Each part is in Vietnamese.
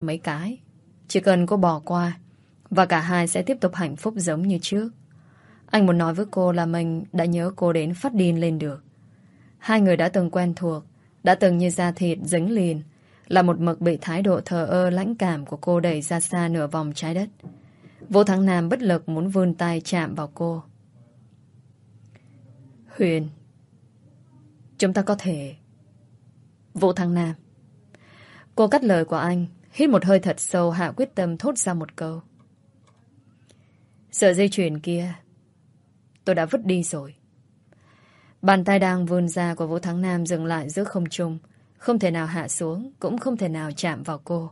mấy cái. Chỉ cần cô bỏ qua và cả hai sẽ tiếp tục hạnh phúc giống như trước. Anh muốn nói với cô là mình đã nhớ cô đến phát điên lên được. Hai người đã từng quen thuộc, đã từng như da thịt dính liền, là một mực bị thái độ thờ ơ lãnh cảm của cô đẩy ra xa nửa vòng trái đất. Vô Thắng Nam bất lực muốn vươn tay chạm vào cô. Huyền, chúng ta có thể... Vũ Thắng Nam. Cô cắt lời của anh, hít một hơi thật sâu hạ quyết tâm thốt ra một câu. Sợi dây chuyền kia, tôi đã vứt đi rồi. Bàn tay đang vươn ra của Vũ Thắng Nam dừng lại giữa không trung, không thể nào hạ xuống, cũng không thể nào chạm vào cô.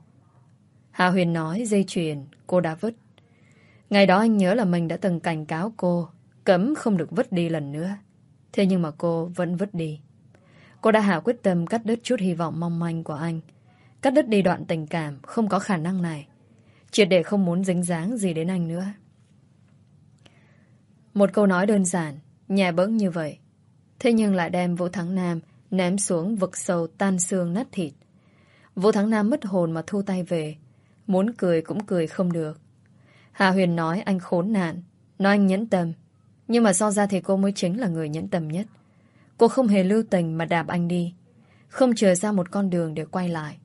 Hạ Huyền nói dây chuyền cô đã vứt. Ngày đó anh nhớ là mình đã từng cảnh cáo cô cấm không được vứt đi lần nữa. Thế nhưng mà cô vẫn vứt đi. Cô đã hạ quyết tâm cắt đứt chút hy vọng mong manh của anh. Cắt đứt đi đoạn tình cảm không có khả năng này. Triệt để không muốn dính dáng gì đến anh nữa. Một câu nói đơn giản, nhẹ bẫng như vậy. Thế nhưng lại đem Vũ Thắng Nam ném xuống vực sâu tan xương nát thịt. Vũ Thắng Nam mất hồn mà thu tay về. Muốn cười cũng cười không được. Hà Huyền nói anh khốn nạn, nói anh nhẫn tâm. Nhưng mà so ra thì cô mới chính là người nhẫn tâm nhất. Cô không hề lưu tình mà đạp anh đi. Không chờ ra một con đường để quay lại.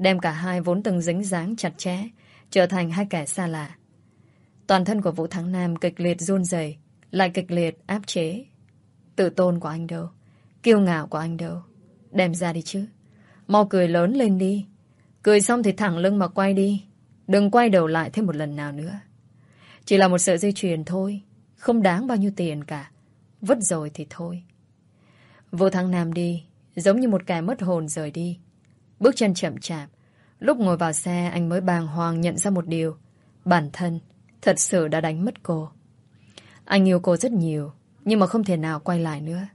Đem cả hai vốn từng dính dáng chặt chẽ, trở thành hai kẻ xa lạ. Toàn thân của Vũ Thắng Nam kịch liệt run rẩy, lại kịch liệt áp chế. Tự tôn của anh đâu? Kiêu ngạo của anh đâu? Đem ra đi chứ. Mau cười lớn lên đi. Cười xong thì thẳng lưng mà quay đi. Đừng quay đầu lại thêm một lần nào nữa. Chỉ là một sợi dây chuyền thôi. Không đáng bao nhiêu tiền cả. Vứt rồi thì thôi. Vũ thắng Nam đi. Giống như một kẻ mất hồn rời đi. Bước chân chậm chạp. Lúc ngồi vào xe anh mới bàng hoàng nhận ra một điều. Bản thân thật sự đã đánh mất cô. Anh yêu cô rất nhiều. Nhưng mà không thể nào quay lại nữa.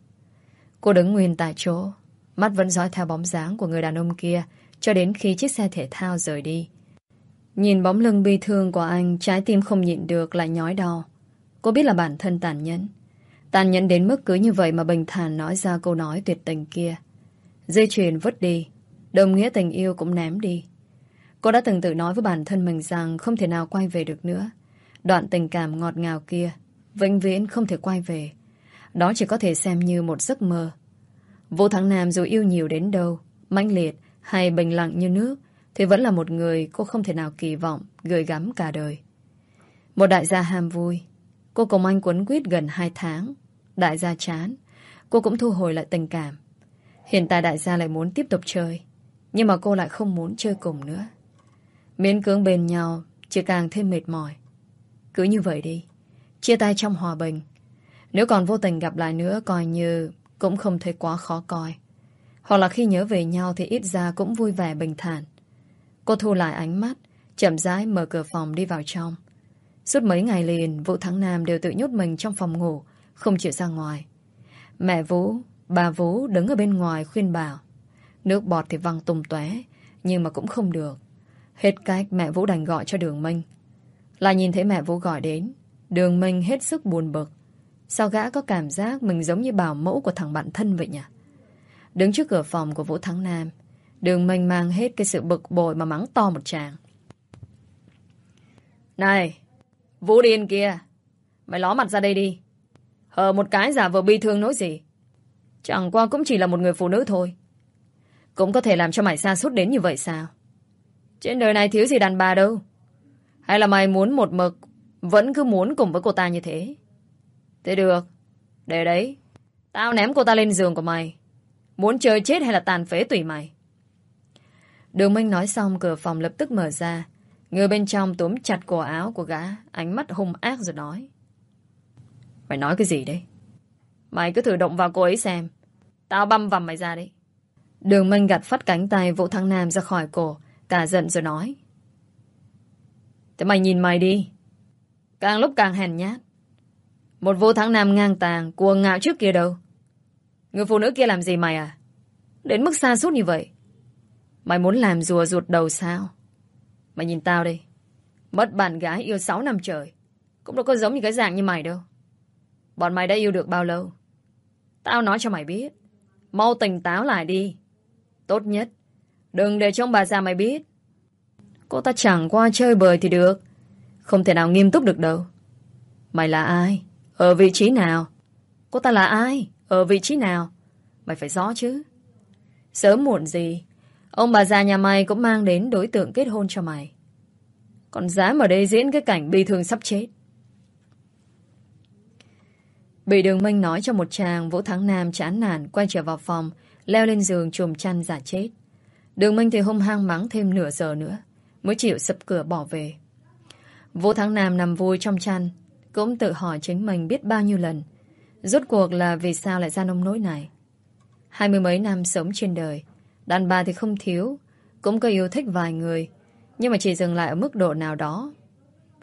Cô đứng nguyên tại chỗ. Mắt vẫn dõi theo bóng dáng của người đàn ông kia cho đến khi chiếc xe thể thao rời đi. Nhìn bóng lưng bi thương của anh, trái tim không nhịn được lại nhói đau. Cô biết là bản thân tàn nhẫn. Tàn nhẫn đến mức cứ như vậy mà bình thản nói ra câu nói tuyệt tình kia. Dây chuyền vứt đi, đồng nghĩa tình yêu cũng ném đi. Cô đã từng tự nói với bản thân mình rằng không thể nào quay về được nữa. Đoạn tình cảm ngọt ngào kia, vĩnh viễn không thể quay về. Đó chỉ có thể xem như một giấc mơ. Vô Thắng Nam dù yêu nhiều đến đâu, mãnh liệt hay bình lặng như nước, thì vẫn là một người cô không thể nào kỳ vọng gửi gắm cả đời. Một đại gia ham vui. Cô cùng anh quấn quýt gần 2 tháng. Đại gia chán. Cô cũng thu hồi lại tình cảm. Hiện tại đại gia lại muốn tiếp tục chơi. Nhưng mà cô lại không muốn chơi cùng nữa. Miễn cưỡng bên nhau chỉ càng thêm mệt mỏi. Cứ như vậy đi. Chia tay trong hòa bình. Nếu còn vô tình gặp lại nữa coi như cũng không thấy quá khó coi. Hoặc là khi nhớ về nhau thì ít ra cũng vui vẻ bình thản. Cô thu lại ánh mắt, chậm rãi mở cửa phòng đi vào trong. Suốt mấy ngày liền, Vũ Thắng Nam đều tự nhốt mình trong phòng ngủ, không chịu ra ngoài. Mẹ Vũ, bà Vũ đứng ở bên ngoài khuyên bảo. Nước bọt thì văng tung tóe, nhưng mà cũng không được. Hết cách mẹ Vũ đành gọi cho Đường Minh. Là nhìn thấy mẹ Vũ gọi đến, Đường Minh hết sức buồn bực. Sao gã có cảm giác mình giống như bảo mẫu của thằng bạn thân vậy nhỉ? Đứng trước cửa phòng của Vũ Thắng Nam, Đường Minh mang hết cái sự bực bội mà mắng to một tràng. Này, Vũ Điên kia, mày ló mặt ra đây đi. Hờ một cái giả vờ bi thương nói gì. Chẳng qua cũng chỉ là một người phụ nữ thôi. Cũng có thể làm cho mày xa suốt đến như vậy sao? Trên đời này thiếu gì đàn bà đâu. Hay là mày muốn một mực vẫn cứ muốn cùng với cô ta như thế? Thế được. Để đấy. Tao ném cô ta lên giường của mày. Muốn chơi chết hay là tàn phế tùy mày. Đường Minh nói xong cửa phòng lập tức mở ra. Người bên trong túm chặt cổ áo của gã, ánh mắt hung ác rồi nói. Mày nói cái gì đấy? Mày cứ thử động vào cô ấy xem. Tao băm vằm mày ra đấy. Đường Minh gặt phát cánh tay Vũ Thăng Nam ra khỏi cổ, cả giận rồi nói. Thế mày nhìn mày đi. Càng lúc càng hèn nhát. Một Vũ Thăng Nam ngang tàng, cuồng ngạo trước kia đâu. Người phụ nữ kia làm gì mày à? Đến mức xa suốt như vậy. Mày muốn làm rùa ruột đầu sao? Mày nhìn tao đi. Mất bạn gái yêu 6 năm trời. Cũng đâu có giống như cái dạng như mày đâu. Bọn mày đã yêu được bao lâu? Tao nói cho mày biết. Mau tỉnh táo lại đi. Tốt nhất. Đừng để trong bà già mày biết. Cô ta chẳng qua chơi bời thì được. Không thể nào nghiêm túc được đâu. Mày là ai? Ở vị trí nào? Cô ta là ai? Ở vị trí nào? Mày phải rõ chứ. Sớm muộn gì, ông bà già nhà mày cũng mang đến đối tượng kết hôn cho mày. Còn dám ở đây diễn cái cảnh bi thương sắp chết. Bị đường minh nói cho một chàng Vũ Thắng Nam chán nản quay trở vào phòng leo lên giường chùm chăn giả chết. Đường minh thì hung hăng mắng thêm nửa giờ nữa, mới chịu sập cửa bỏ về. Vũ Thắng Nam nằm vui trong chăn, cũng tự hỏi chính mình biết bao nhiêu lần rốt cuộc là vì sao lại ra nông nỗi này. Hai mươi mấy năm sống trên đời, đàn bà thì không thiếu, cũng có yêu thích vài người, nhưng mà chỉ dừng lại ở mức độ nào đó.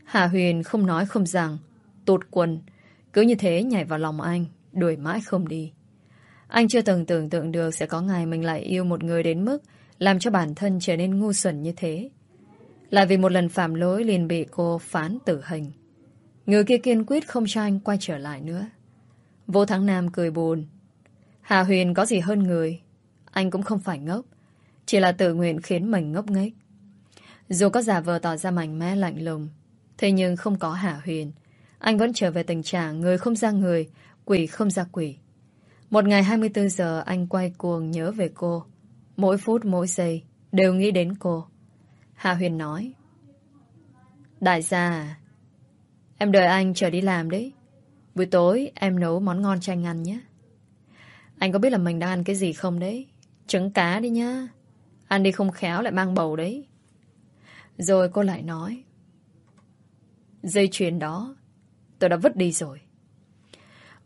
Hà Huyền không nói không rằng, tụt quần, cứ như thế nhảy vào lòng anh, Đuổi mãi không đi anh chưa từng tưởng tượng được Sẽ có ngày mình lại yêu một người đến mức Làm cho bản thân trở nên ngu xuẩn như thế. Là vì một lần phạm lỗi liền bị cô phán tử hình. Người kia kiên quyết không cho anh quay trở lại nữa. Vô Thắng Nam cười buồn. Hà Huyền có gì hơn người? Anh cũng không phải ngốc. Chỉ là tự nguyện khiến mình ngốc nghếch. Dù có giả vờ tỏ ra mạnh mẽ lạnh lùng Thế nhưng không có Hà Huyền. Anh vẫn trở về tình trạng người không ra người, quỷ không ra quỷ. Một ngày 24 giờ, anh quay cuồng nhớ về cô. Mỗi phút, mỗi giây đều nghĩ đến cô. Hà Huyền nói. Đại gia, Em đợi anh chờ đi làm đấy. Buổi tối em nấu món ngon cho anh ăn nhé. Anh có biết là mình đang ăn cái gì không đấy? Trứng cá đi nhá. Ăn đi không khéo lại mang bầu đấy. Rồi cô lại nói. Dây chuyền đó, Tôi đã vứt đi rồi.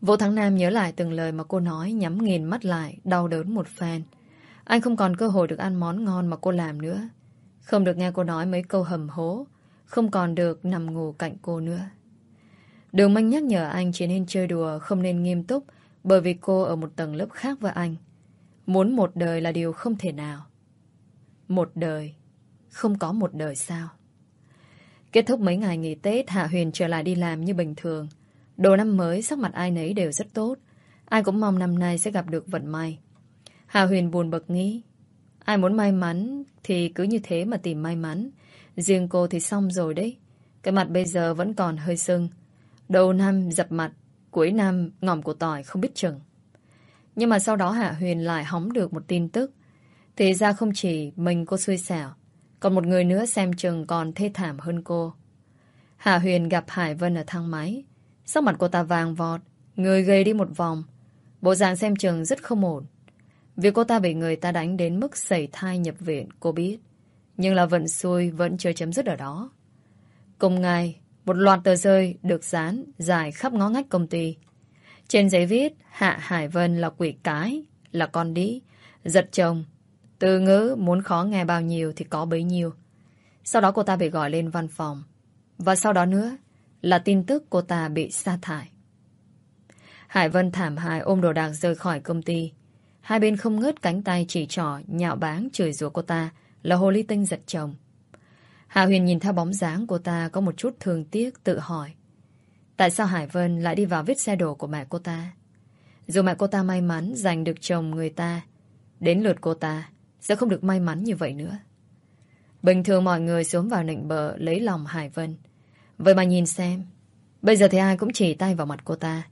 Vũ Thắng Nam nhớ lại từng lời mà cô nói nhắm nghiền mắt lại, đau đớn một phen. Anh không còn cơ hội được ăn món ngon mà cô làm nữa. Không được nghe cô nói mấy câu hầm hố. Không còn được nằm ngủ cạnh cô nữa. Đường Minh nhắc nhở anh chỉ nên chơi đùa, không nên nghiêm túc bởi vì cô ở một tầng lớp khác với anh. Muốn một đời là điều không thể nào. Một đời, không có một đời sao? Kết thúc mấy ngày nghỉ Tết, Hạ Huyền trở lại đi làm như bình thường. Đồ năm mới, sắc mặt ai nấy đều rất tốt. Ai cũng mong năm nay sẽ gặp được vận may. Hà Huyền buồn bực nghĩ. Ai muốn may mắn thì cứ như thế mà tìm may mắn. Riêng cô thì xong rồi đấy. Cái mặt bây giờ vẫn còn hơi sưng. Đầu năm dập mặt, cuối năm ngòm của tỏi không biết chừng. Nhưng mà sau đó Hạ Huyền lại hóng được một tin tức. Thì ra không chỉ mình cô xui xẻo, còn một người nữa xem chừng còn thê thảm hơn cô. Hạ Huyền gặp Hải Vân ở thang máy. Sắc mặt cô ta vàng vọt, người gầy đi một vòng. Bộ dạng xem chừng rất không ổn. Việc cô ta bị người ta đánh đến mức sẩy thai nhập viện, cô biết. Nhưng là vận xui vẫn chưa chấm dứt ở đó. Cùng ngày, một loạt tờ rơi được dán dài khắp ngõ ngách công ty. Trên giấy viết Hạ Hải Vân là quỷ cái, là con đĩ, giật chồng, từ ngữ muốn khó nghe bao nhiêu thì có bấy nhiêu. Sau đó cô ta bị gọi lên văn phòng. Và sau đó nữa là tin tức cô ta bị sa thải. Hải Vân thảm hại ôm đồ đạc rời khỏi công ty. Hai bên không ngớt cánh tay chỉ trỏ, nhạo báng, chửi rủa cô ta là hồ ly tinh giật chồng. Hạ Huyền nhìn theo bóng dáng cô ta có một chút thương tiếc tự hỏi. Tại sao Hải Vân lại đi vào vết xe đổ của mẹ cô ta? Dù mẹ cô ta may mắn giành được chồng người ta, đến lượt cô ta, sẽ không được may mắn như vậy nữa. Bình thường mọi người xuống vào nịnh bờ lấy lòng Hải Vân. Vậy mà nhìn xem, bây giờ thì ai cũng chỉ tay vào mặt cô ta.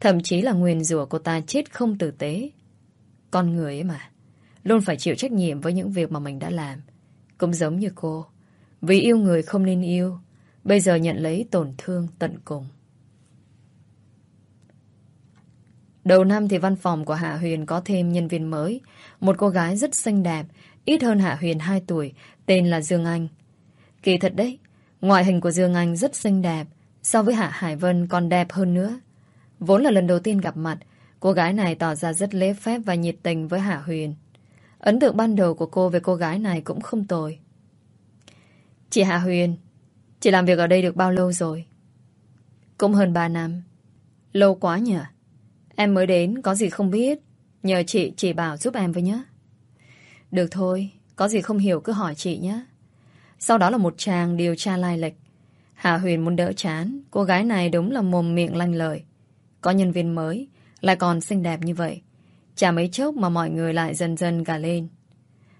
Thậm chí là nguyền rủa cô ta chết không tử tế. Con người ấy mà, luôn phải chịu trách nhiệm với những việc mà mình đã làm. Cũng giống như cô, vì yêu người không nên yêu, bây giờ nhận lấy tổn thương tận cùng. Đầu năm thì văn phòng của Hạ Huyền có thêm nhân viên mới, một cô gái rất xinh đẹp, ít hơn Hạ Huyền 2 tuổi, tên là Dương Anh. Kỳ thật đấy, ngoại hình của Dương Anh rất xinh đẹp, so với Hạ Hải Vân còn đẹp hơn nữa. Vốn là lần đầu tiên gặp mặt, cô gái này tỏ ra rất lễ phép và nhiệt tình với Hạ Huyền. Ấn tượng ban đầu của cô về cô gái này cũng không tồi. Chị Hạ Huyền, chị làm việc ở đây được bao lâu rồi? Cũng hơn 3 năm. Lâu quá nhỉ? Em mới đến, có gì không biết. Nhờ chị chỉ bảo giúp em với nhé. Được thôi, có gì không hiểu cứ hỏi chị nhé. Sau đó là một chàng điều tra lai lịch. Hạ Huyền muốn đỡ chán, cô gái này đúng là mồm miệng lanh lời. Có nhân viên mới, lại còn xinh đẹp như vậy. Chả mấy chốc mà mọi người lại dần dần gà lên.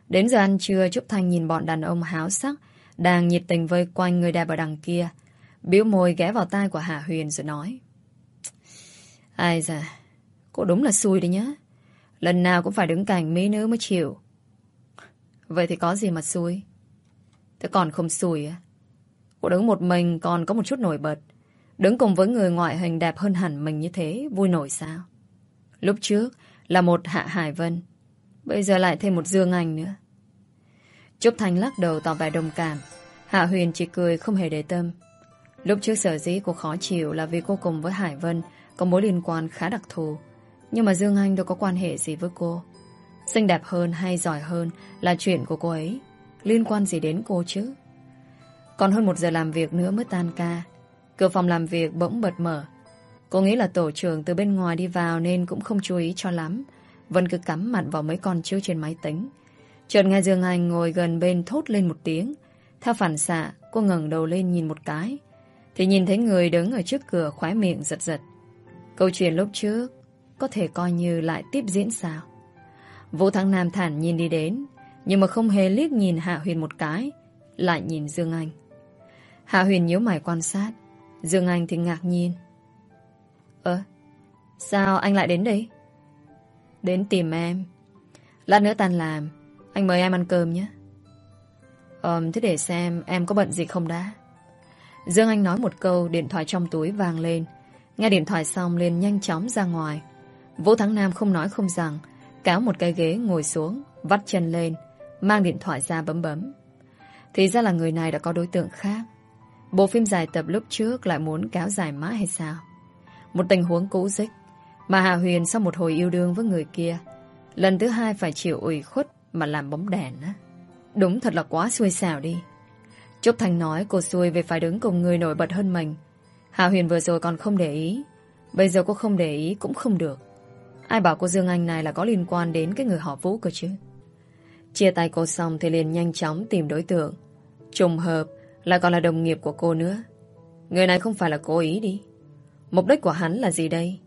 Đến giờ ăn trưa, Trúc Thanh nhìn bọn đàn ông háo sắc, đang nhiệt tình vây quanh người đẹp ở đằng kia. Biểu môi ghé vào tai của Hạ Huyền rồi nói. Ai da, cô đúng là xui đấy nhá. Lần nào cũng phải đứng cạnh mỹ nữ mới chịu. Vậy thì có gì mà xui? Thế còn không xui á. Cô đứng một mình còn có một chút nổi bật. Đứng cùng với người ngoại hình đẹp hơn hẳn mình như thế, vui nổi sao? Lúc trước là một Hạ Hải Vân. Bây giờ lại thêm một Dương Anh nữa. Trúc Thanh lắc đầu tỏ vẻ đồng cảm. Hạ Huyền chỉ cười không hề để tâm. Lúc trước sở dĩ cô khó chịu là vì cô cùng với Hải Vân có mối liên quan khá đặc thù. Nhưng mà Dương Anh đâu có quan hệ gì với cô. Xinh đẹp hơn hay giỏi hơn là chuyện của cô ấy. Liên quan gì đến cô chứ? Còn hơn một giờ làm việc nữa mới tan ca. Cửa phòng làm việc bỗng bật mở. Cô nghĩ là tổ trưởng từ bên ngoài đi vào nên cũng không chú ý cho lắm. Vẫn cứ cắm mặt vào mấy con chữ trên máy tính. Chợt nghe Dương Anh ngồi gần bên thốt lên một tiếng. Theo phản xạ, cô ngẩng đầu lên nhìn một cái. Thì nhìn thấy người đứng ở trước cửa khóe miệng giật giật. Câu chuyện lúc trước có thể coi như lại tiếp diễn sao? Vũ Thắng Nam thản nhìn đi đến, nhưng mà không hề liếc nhìn Hạ Huyền một cái, lại nhìn Dương Anh. Hạ Huyền nhíu mày quan sát, Dương Anh thì ngạc nhiên. Ơ, sao anh lại đến đây? Đến tìm em. Lát nữa tan làm, anh mời em ăn cơm nhé. Ờm, thế để xem em có bận gì không đã. Dương Anh nói một câu, điện thoại trong túi vang lên. Nghe điện thoại xong liền nhanh chóng ra ngoài. Vũ Thắng Nam không nói không rằng, cáo một cái ghế ngồi xuống, vắt chân lên, mang điện thoại ra bấm bấm. Thì ra là người này đã có đối tượng khác. Bộ phim dài tập lúc trước lại muốn kéo dài mãi hay sao? Một tình huống cũ dích, mà Hà Huyền sau một hồi yêu đương với người kia, lần thứ hai phải chịu ủy khuất mà làm bóng đèn á. Đúng thật là quá xui xẻo đi. Trúc Thành nói cô xui về phải đứng cùng người nổi bật hơn mình. Hà Huyền vừa rồi còn không để ý. Bây giờ cô không để ý cũng không được. Ai bảo cô Dương Anh này là có liên quan đến cái người họ Vũ cơ chứ. Chia tay cô xong thì liền nhanh chóng tìm đối tượng. Trùng hợp là còn là đồng nghiệp của cô nữa. Người này không phải là cố ý đi. Mục đích của hắn là gì đây?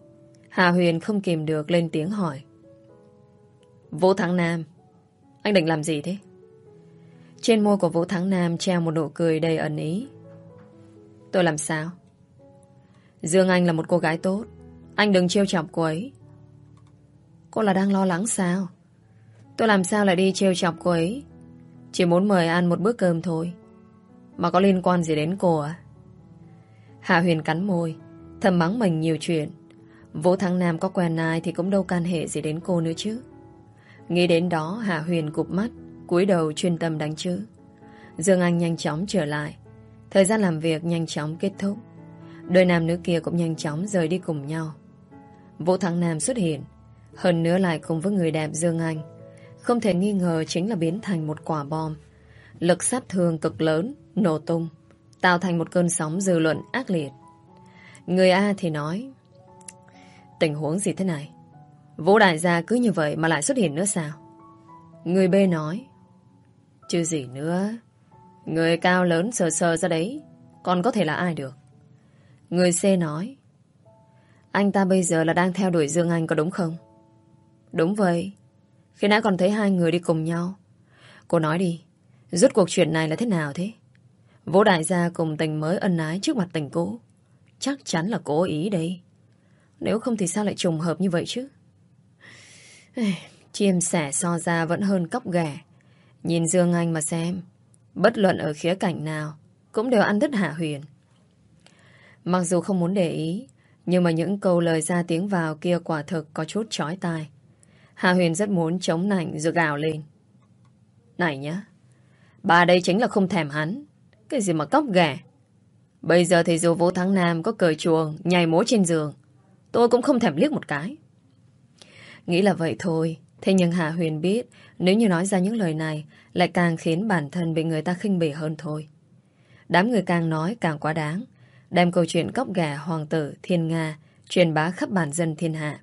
Hà Huyền không kìm được lên tiếng hỏi. Vũ Thắng Nam, anh định làm gì thế? Trên môi của Vũ Thắng Nam treo một nụ cười đầy ẩn ý. Tôi làm sao? Dương Anh là một cô gái tốt. Anh đừng trêu chọc cô ấy. Cô là đang lo lắng sao? Tôi làm sao lại đi trêu chọc cô ấy? Chỉ muốn mời ăn một bữa cơm thôi. Mà có liên quan gì đến cô à? Hạ Huyền cắn môi, thầm mắng mình nhiều chuyện. Vũ Thắng Nam có quen ai thì cũng đâu can hệ gì đến cô nữa chứ. Nghĩ đến đó Hạ Huyền cụp mắt, cúi đầu chuyên tâm đánh chữ. Dương Anh nhanh chóng trở lại. Thời gian làm việc nhanh chóng kết thúc. Đôi nam nữ kia cũng nhanh chóng rời đi cùng nhau. Vũ Thắng Nam xuất hiện, hơn nữa lại cùng với người đẹp Dương Anh. Không thể nghi ngờ chính là biến thành một quả bom. Lực sát thương cực lớn, nổ tung, tạo thành một cơn sóng dư luận ác liệt. Người A thì nói Tình huống gì thế này? Vũ đại gia cứ như vậy mà lại xuất hiện nữa sao? Người B nói Chứ gì nữa Người cao lớn sờ sờ ra đấy Còn có thể là ai được Người C nói Anh ta bây giờ là đang theo đuổi Dương Anh có đúng không? Đúng vậy khi nãy còn thấy hai người đi cùng nhau Cô nói đi Rốt cuộc chuyện này là thế nào thế? Vũ đại gia cùng tình mới ân ái trước mặt tình cũ Chắc chắn là cố ý đây Nếu không thì sao lại trùng hợp như vậy chứ? Chim sẻ so ra vẫn hơn cóc ghẻ. Nhìn Dương Anh mà xem. Bất luận ở khía cạnh nào, cũng đều ăn đứt hạ huyền. Mặc dù không muốn để ý, nhưng mà những câu lời ra tiếng vào kia quả thực có chút chói tai. Hà huyền rất muốn chống nảnh rồi gào lên. Này nhá, bà đây chính là không thèm hắn. Cái gì mà cóc ghẻ. Bây giờ thì dù Vũ Thắng Nam có cởi chuồng, nhảy múa trên giường, tôi cũng không thèm liếc một cái. Nghĩ là vậy thôi, Thế nhưng Hà Huyền biết nếu như nói ra những lời này lại càng khiến bản thân bị người ta khinh bỉ hơn thôi. Đám người càng nói càng quá đáng, đem câu chuyện cóc gà hoàng tử thiên Nga truyền bá khắp bản dân thiên hạ.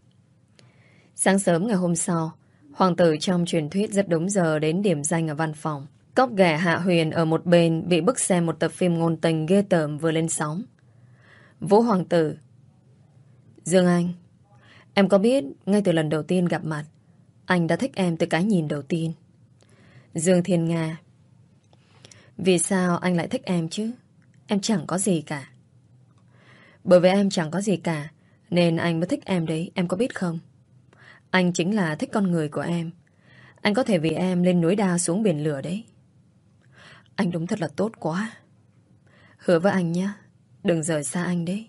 Sáng sớm ngày hôm sau, hoàng tử trong truyền thuyết rất đúng giờ đến điểm danh ở văn phòng. Cóc ghẻ Hạ Huyền ở một bên bị bức xem một tập phim ngôn tình ghê tởm vừa lên sóng. Vũ Hoàng tử Dương Anh Em có biết ngay từ lần đầu tiên gặp mặt anh đã thích em từ cái nhìn đầu tiên. Dương Thiên Nga Vì sao anh lại thích em chứ? Em chẳng có gì cả. Bởi vì em chẳng có gì cả, nên anh mới thích em đấy, em có biết không? Anh chính là thích con người của em. Anh có thể vì em lên núi đa xuống biển lửa đấy. Anh đúng thật là tốt quá. Hứa với anh nhé, đừng rời xa anh đấy.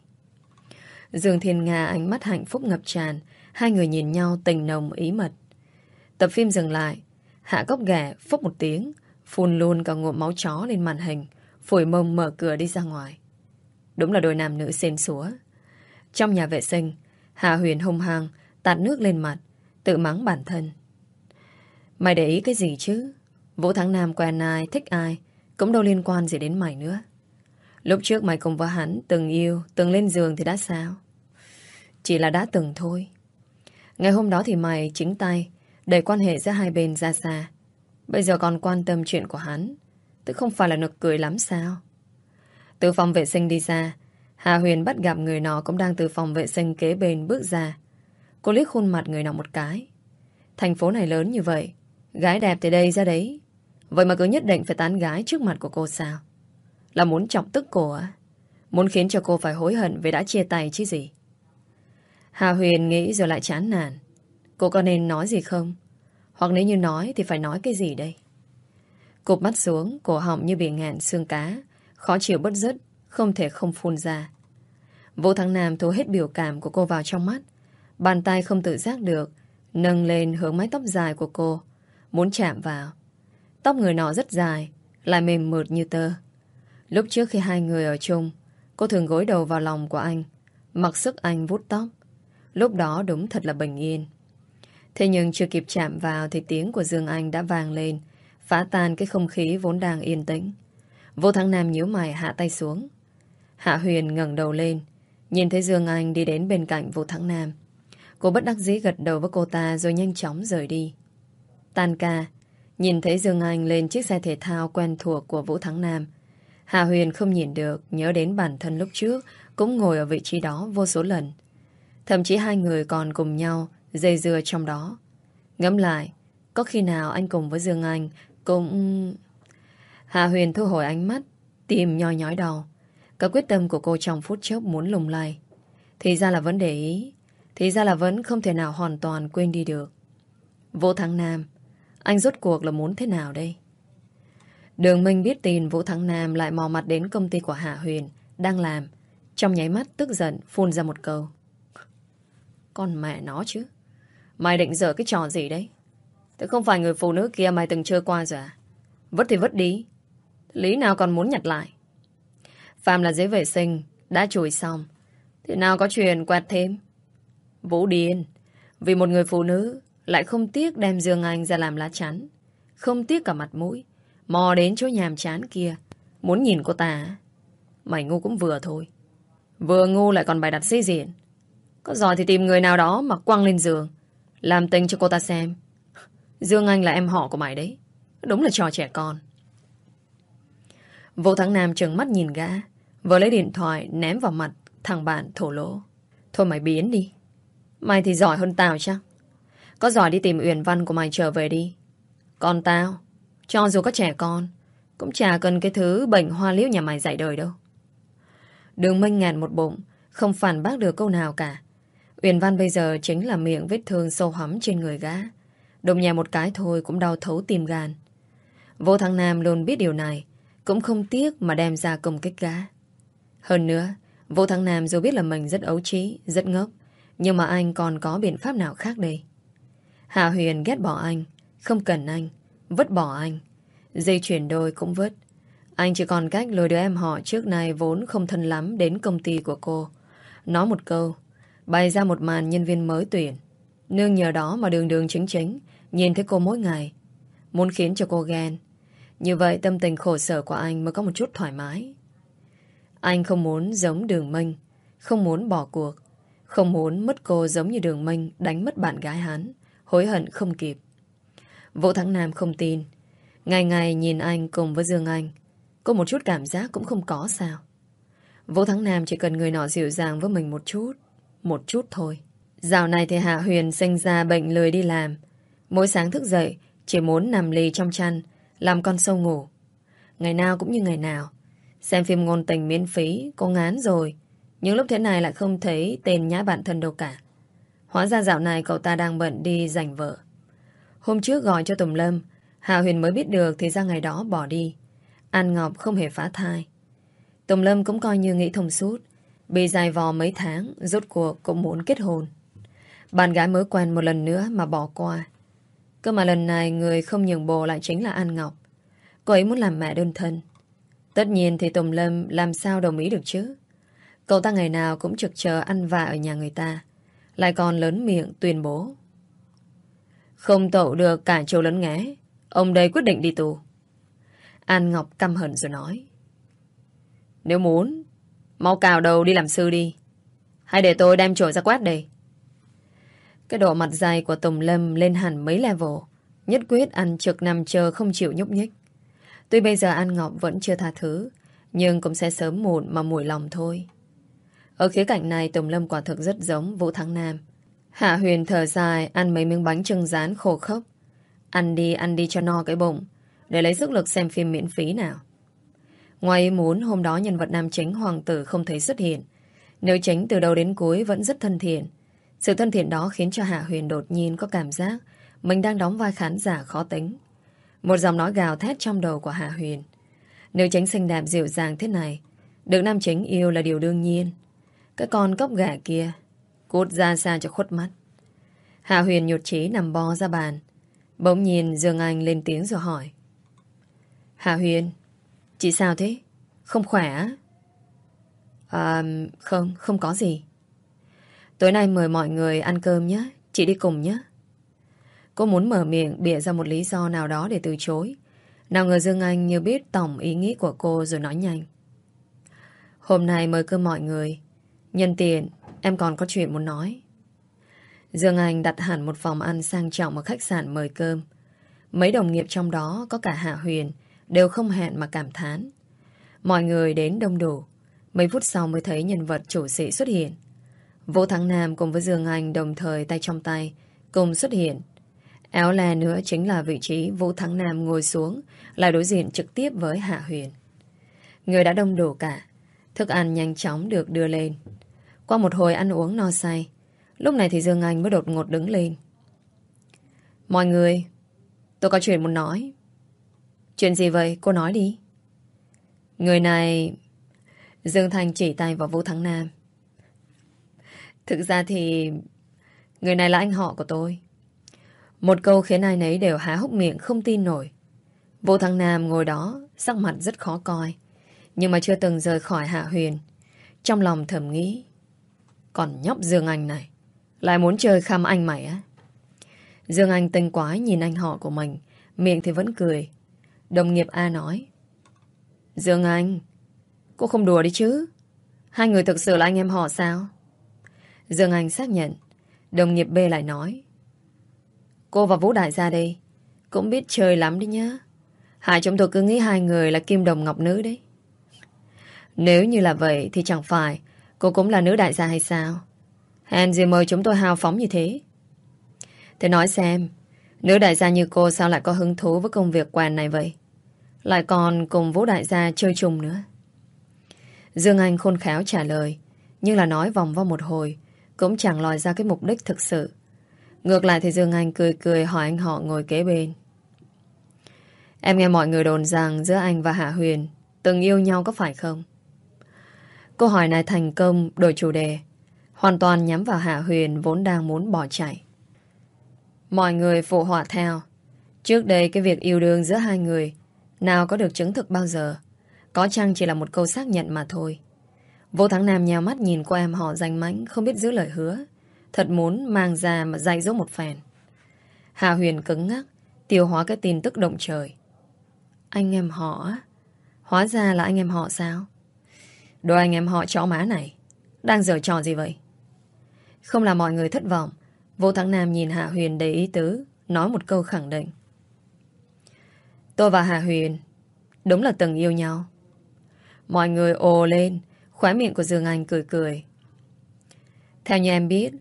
Dương Thiên Nga ánh mắt hạnh phúc ngập tràn, hai người nhìn nhau tình nồng ý mật. Tập phim dừng lại, hạ cốc ghẻ phúc một tiếng, phun luôn cả ngụm máu chó lên màn hình, phủi mông mở cửa đi ra ngoài. Đúng là đôi nam nữ xên xúa. Trong nhà vệ sinh, Hạ Huyền hung hăng, tạt nước lên mặt, tự mắng bản thân. Mày để ý cái gì chứ? Vũ Thắng Nam quen ai, thích ai, cũng đâu liên quan gì đến mày nữa. Lúc trước mày cùng với hắn từng yêu, từng lên giường thì đã sao? Chỉ là đã từng thôi. Ngày hôm đó thì mày chính tay đẩy quan hệ giữa hai bên ra xa. Bây giờ còn quan tâm chuyện của hắn. Tức không phải là nực cười lắm sao? Từ phòng vệ sinh đi ra, Hà Huyền bắt gặp người nó cũng đang từ phòng vệ sinh kế bên bước ra. Cô liếc khuôn mặt người nào một cái. Thành phố này lớn như vậy, gái đẹp từ đây ra đấy. Vậy mà cứ nhất định phải tán gái trước mặt của cô sao? Là muốn chọc tức cô á? Muốn khiến cho cô phải hối hận vì đã chia tay chứ gì? Hà Huyền nghĩ rồi lại chán nản. Cô có nên nói gì không? Hoặc nếu như nói thì phải nói cái gì đây? Cụp mắt xuống, cổ họng như bị ngạn xương cá. Khó chịu bất dứt, không thể không phun ra. Vũ Thắng Nam thu hết biểu cảm của cô vào trong mắt. Bàn tay không tự giác được, nâng lên hướng mái tóc dài của cô, muốn chạm vào. Tóc người nọ rất dài, lại mềm mượt như tơ. Lúc trước khi hai người ở chung, cô thường gối đầu vào lòng của anh, mặc sức anh vút tóc. Lúc đó đúng thật là bình yên. Thế nhưng chưa kịp chạm vào thì tiếng của Dương Anh đã vang lên, phá tan cái không khí vốn đang yên tĩnh. Vô Thắng Nam nhíu mày hạ tay xuống. Hạ Huyền ngẩng đầu lên, nhìn thấy Dương Anh đi đến bên cạnh Vô Thắng Nam. Cô bất đắc dĩ gật đầu với cô ta rồi nhanh chóng rời đi. Tan ca, nhìn thấy Dương Anh lên chiếc xe thể thao quen thuộc của Vũ Thắng Nam. Hạ Huyền không nhìn được, nhớ đến bản thân lúc trước cũng ngồi ở vị trí đó vô số lần. Thậm chí hai người còn cùng nhau dây dưa trong đó. Ngẫm lại, có khi nào anh cùng với Dương Anh cũng... Hạ Huyền thu hồi ánh mắt, tìm nhoi nhói đầu. Cả quyết tâm của cô trong phút chốc muốn lùng lay. Thì ra là vấn đề ý. Thì ra là vẫn không thể nào hoàn toàn quên đi được. Vũ Thắng Nam, anh rốt cuộc là muốn thế nào đây? Đường Minh biết tin Vũ Thắng Nam lại mò mặt đến công ty của Hạ Huyền đang làm. Trong nháy mắt tức giận phun ra một câu. Con mẹ nó chứ. Mày định dở cái trò gì đấy? Thế không phải người phụ nữ kia mày từng chơi qua rồi à? Vứt thì vứt đi. Lý nào còn muốn nhặt lại? Phạm là giấy vệ sinh, đã chùi xong. Thì nào có chuyện quẹt thêm? Vũ điên. Vì một người phụ nữ lại không tiếc đem Dương Anh ra làm lá chắn. Không tiếc cả mặt mũi. Mò đến chỗ nhàm chán kia. Muốn nhìn cô ta. Mày ngu cũng vừa thôi. Vừa ngu lại còn bài đặt xây diện. Có giỏi thì tìm người nào đó mà quăng lên giường. Làm tình cho cô ta xem. Dương Anh là em họ của mày đấy. Đúng là trò trẻ con. Vô Thắng Nam trừng mắt nhìn gã. Vừa lấy điện thoại ném vào mặt thằng bạn thổ lỗ. Thôi mày biến đi. Mày thì giỏi hơn tao chắc. Có giỏi đi tìm Uyển Văn của mày trở về đi. Còn tao, cho dù có trẻ con, cũng chả cần cái thứ bệnh hoa liễu nhà mày dạy đời đâu. Đường minh ngàn một bụng, không phản bác được câu nào cả. Uyển Văn bây giờ chính là miệng vết thương sâu hắm trên người gã. Đụng nhà một cái thôi cũng đau thấu tim gan. Vô Thăng Nam luôn biết điều này, cũng không tiếc mà đem ra công kích gã. Hơn nữa, Vô Thăng Nam dù biết là mình rất ấu trí, rất ngốc, nhưng mà anh còn có biện pháp nào khác đây? Hạ Huyền ghét bỏ anh, không cần anh, vứt bỏ anh. Dây chuyển đôi cũng vứt. Anh chỉ còn cách lôi đứa em họ trước nay vốn không thân lắm đến công ty của cô. Nói một câu, bày ra một màn nhân viên mới tuyển. Nương nhờ đó mà đường đường chính chính, nhìn thấy cô mỗi ngày. Muốn khiến cho cô ghen. Như vậy tâm tình khổ sở của anh mới có một chút thoải mái. Anh không muốn giống đường minh, không muốn bỏ cuộc, không muốn mất cô giống như đường minh đánh mất bạn gái hắn, hối hận không kịp. Vũ Thắng Nam không tin. Ngày ngày nhìn anh cùng với Dương Anh, có một chút cảm giác cũng không có sao. Vũ Thắng Nam chỉ cần người nọ dịu dàng với mình một chút, một chút thôi. Dạo này thì Hạ Huyền sinh ra bệnh lười đi làm. Mỗi sáng thức dậy, chỉ muốn nằm lì trong chăn, làm con sâu ngủ. Ngày nào cũng như ngày nào. Xem phim ngôn tình miễn phí, có ngán rồi. Nhưng lúc thế này lại không thấy tên nhã bạn thân đâu cả. Hóa ra dạo này cậu ta đang bận đi giành vợ. Hôm trước gọi cho Tùng Lâm, Hà Huyền mới biết được thì ra ngày đó bỏ đi. An Ngọc không hề phá thai. Tùng Lâm cũng coi như nghĩ thông suốt. Bị dài vò mấy tháng, rốt cuộc cũng muốn kết hôn. Bạn gái mới quen một lần nữa mà bỏ qua. Cơ mà lần này người không nhường bồ lại chính là An Ngọc. Cô ấy muốn làm mẹ đơn thân. Tất nhiên thì Tùng Lâm làm sao đồng ý được chứ. Cậu ta ngày nào cũng trực chờ ăn vạ ở nhà người ta. Lại còn lớn miệng tuyên bố. Không tậu được cả châu lớn ngé. Ông đây quyết định đi tù. An Ngọc căm hận rồi nói. Nếu muốn, mau cào đầu đi làm sư đi. Hay để tôi đem trổi ra quát đây. Cái độ mặt dài của Tùng Lâm lên hẳn mấy level. Nhất quyết ăn trực nằm chờ không chịu nhúc nhích. Tuy bây giờ An Ngọc vẫn chưa tha thứ, nhưng cũng sẽ sớm muộn mà mùi lòng thôi. Ở khía cạnh này Tùng Lâm quả thực rất giống Vũ Thắng Nam. Hạ Huyền thở dài ăn mấy miếng bánh trưng rán khổ khốc. Ăn đi, ăn đi cho no cái bụng, để lấy sức lực xem phim miễn phí nào. Ngoài ý muốn hôm đó nhân vật nam chính hoàng tử không thấy xuất hiện. nếu chính từ đầu đến cuối vẫn rất thân thiện. Sự thân thiện đó khiến cho Hạ Huyền đột nhiên có cảm giác mình đang đóng vai khán giả khó tính. Một dòng nói gào thét trong đầu của Hạ Huyền. nếu chính xinh đẹp dịu dàng thế này, được nam chính yêu là điều đương nhiên. Cái con cốc gà kia, cút ra xa cho khuất mắt. Hạ Huyền nhột chí nằm bò ra bàn. Bỗng nhìn Dương Anh lên tiếng rồi hỏi. Hạ Huyền, chị sao thế? Không khỏe á? À, không, không có gì. Tối nay mời mọi người ăn cơm nhé. Chị đi cùng nhé. Cô muốn mở miệng bịa ra một lý do nào đó để từ chối. Nào ngờ Dương Anh như biết tổng ý nghĩ của cô rồi nói nhanh. Hôm nay mời cơm mọi người. Nhân tiện, em còn có chuyện muốn nói. Dương Anh đặt hẳn một phòng ăn sang trọng ở khách sạn mời cơm. Mấy đồng nghiệp trong đó có cả Hạ Huyền đều không hẹn mà cảm thán. Mọi người đến đông đủ. Mấy phút sau mới thấy nhân vật chủ sĩ xuất hiện. Vũ Thắng Nam cùng với Dương Anh đồng thời tay trong tay cùng xuất hiện. Éo le nữa chính là vị trí Vũ Thắng Nam ngồi xuống lại đối diện trực tiếp với Hạ Huyền. Người đã đông đủ cả. Thức ăn nhanh chóng được đưa lên. Qua một hồi ăn uống no say, lúc này thì Dương Anh mới đột ngột đứng lên. Mọi người, tôi có chuyện muốn nói. Chuyện gì vậy? Cô nói đi. Người này... Dương Thành chỉ tay vào Vũ Thắng Nam. Thực ra thì... Người này là anh họ của tôi. Một câu khiến ai nấy đều há hốc miệng không tin nổi. Vũ Thắng Nam ngồi đó, sắc mặt rất khó coi. Nhưng mà chưa từng rời khỏi Hạ Huyền. Trong lòng thầm nghĩ. Còn nhóc Dương Anh này, lại muốn chơi khăm anh mày á. Dương Anh tinh quái nhìn anh họ của mình, miệng thì vẫn cười. Đồng nghiệp A nói. Dương Anh, cô không đùa đi chứ. Hai người thực sự là anh em họ sao? Dương Anh xác nhận. Đồng nghiệp B lại nói. Cô và Vũ Đại gia đây. Cũng biết chơi lắm đi nhá. Hai chúng tôi cứ nghĩ hai người là kim đồng ngọc nữ đấy. Nếu như là vậy thì chẳng phải cô cũng là nữ đại gia hay sao? Hèn gì mời chúng tôi hào phóng như thế? Thế nói xem, nữ đại gia như cô sao lại có hứng thú với công việc quàn này vậy? Lại còn cùng Vũ đại gia chơi chung nữa. Dương Anh khôn khéo trả lời, nhưng là nói vòng vo một hồi, cũng chẳng lòi ra cái mục đích thực sự. Ngược lại thì Dương Anh cười cười hỏi anh họ ngồi kế bên. Em nghe mọi người đồn rằng giữa anh và Hạ Huyền từng yêu nhau có phải không? Câu hỏi này thành công đổi chủ đề, hoàn toàn nhắm vào Hạ Huyền vốn đang muốn bỏ chạy. Mọi người phụ họa theo. Trước đây cái việc yêu đương giữa hai người nào có được chứng thực bao giờ. Có chăng chỉ là một câu xác nhận mà thôi. Vô Thắng Nam nhào mắt nhìn qua em họ danh mãnh không biết giữ lời hứa. Thật muốn mang ra mà dạy dỗ một phèn. Hạ Huyền cứng ngắc, tiêu hóa cái tin tức động trời. Anh em họ á? Hóa ra là anh em họ sao? Đôi anh em họ chó má này, Đang giở trò gì vậy? Không là mọi người thất vọng, Vô Thắng Nam nhìn Hạ Huyền đầy ý tứ, Nói một câu khẳng định. Tôi và Hạ Huyền, Đúng là từng yêu nhau. Mọi người ồ lên, Khóe miệng của Dương Anh cười cười. Theo như em biết,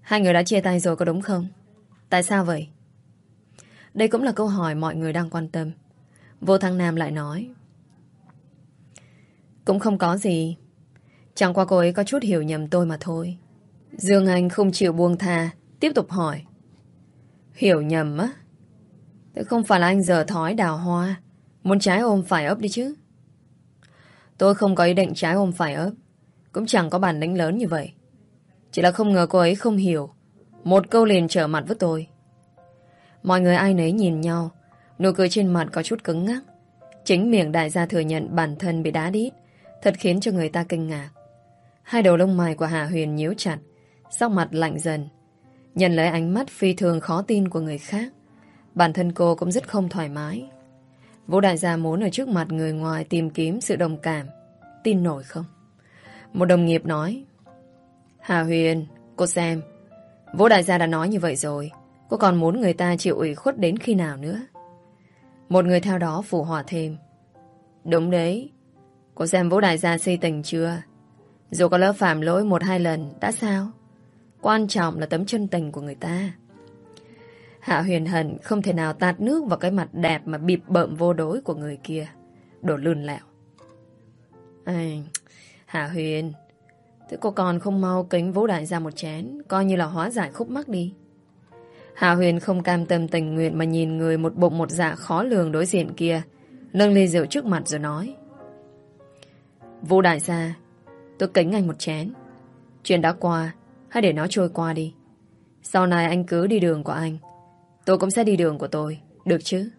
Hai người đã chia tay rồi có đúng không? Tại sao vậy? Đây cũng là câu hỏi mọi người đang quan tâm. Vô Thăng Nam lại nói. Cũng không có gì. Chẳng qua cô ấy có chút hiểu nhầm tôi mà thôi. Dương Anh không chịu buông tha, tiếp tục hỏi. Hiểu nhầm á? Thế không phải là anh giờ thói đào hoa, muốn trái ôm phải ấp đi chứ. Tôi không có ý định trái ôm phải ấp, cũng chẳng có bản lĩnh lớn như vậy. Chỉ là không ngờ cô ấy không hiểu. Một câu liền trở mặt với tôi. Mọi người ai nấy nhìn nhau, nụ cười trên mặt có chút cứng ngắc. Chính miệng đại gia thừa nhận bản thân bị đá đít, thật khiến cho người ta kinh ngạc. Hai đầu lông mày của Hạ Huyền nhíu chặt, sắc mặt lạnh dần. Nhận lấy ánh mắt phi thường khó tin của người khác, bản thân cô cũng rất không thoải mái. Vũ đại gia muốn ở trước mặt người ngoài tìm kiếm sự đồng cảm, tin nổi không? Một đồng nghiệp nói, Hà Huyền, cô xem, Vũ đại gia đã nói như vậy rồi, cô còn muốn người ta chịu ủy khuất đến khi nào nữa? Một người theo đó phụ hòa thêm. Đúng đấy, cô xem Vũ đại gia si tình chưa? Dù có lỡ phạm lỗi một hai lần Đã sao Quan trọng là tấm chân tình của người ta Hạ huyền hận không thể nào tạt nước vào cái mặt đẹp mà bịp bợm vô đối của người kia. Đổ lươn lẹo. À, Hạ huyền, thế cô còn không mau kính vũ đại gia một chén, coi như là hóa giải khúc mắc đi. Hạ huyền không cam tâm tình nguyện mà nhìn người một bụng một dạ khó lường đối diện kia, nâng ly rượu trước mặt rồi nói. Vũ đại gia, Tôi kính anh một chén. Chuyện đã qua Hãy để nó trôi qua đi. Sau này anh cứ đi đường của anh. Tôi cũng sẽ đi đường của tôi Được chứ?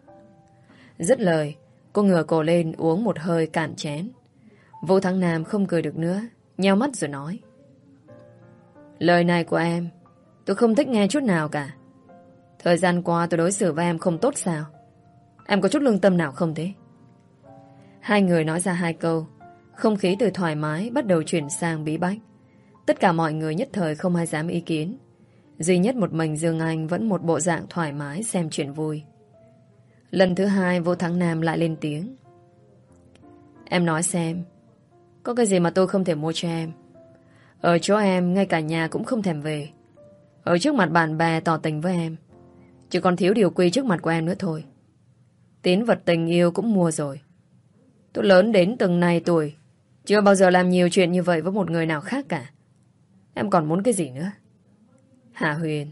Dứt lời Cô ngửa cổ lên uống một hơi cạn chén. Vũ Thắng Nam không cười được nữa Nheo mắt rồi nói. Lời này của em Tôi không thích nghe chút nào cả. Thời gian qua tôi đối xử với em không tốt sao? Em có chút lương tâm nào không thế? Hai người nói ra hai câu không khí từ thoải mái bắt đầu chuyển sang bí bách. Tất cả mọi người nhất thời không ai dám ý kiến. Duy nhất một mình Dương Anh vẫn một bộ dạng thoải mái xem chuyện vui. Lần thứ hai Vô Thắng Nam lại lên tiếng. Em nói xem, có cái gì mà tôi không thể mua cho em? Ở chỗ em, ngay cả nhà cũng không thèm về. Ở trước mặt bạn bè tỏ tình với em. Chỉ còn thiếu điều quy trước mặt của em nữa thôi. Tín vật tình yêu cũng mua rồi. Tôi lớn đến từng này tuổi chưa bao giờ làm nhiều chuyện như vậy với một người nào khác cả. Em còn muốn cái gì nữa? Hạ Huyền,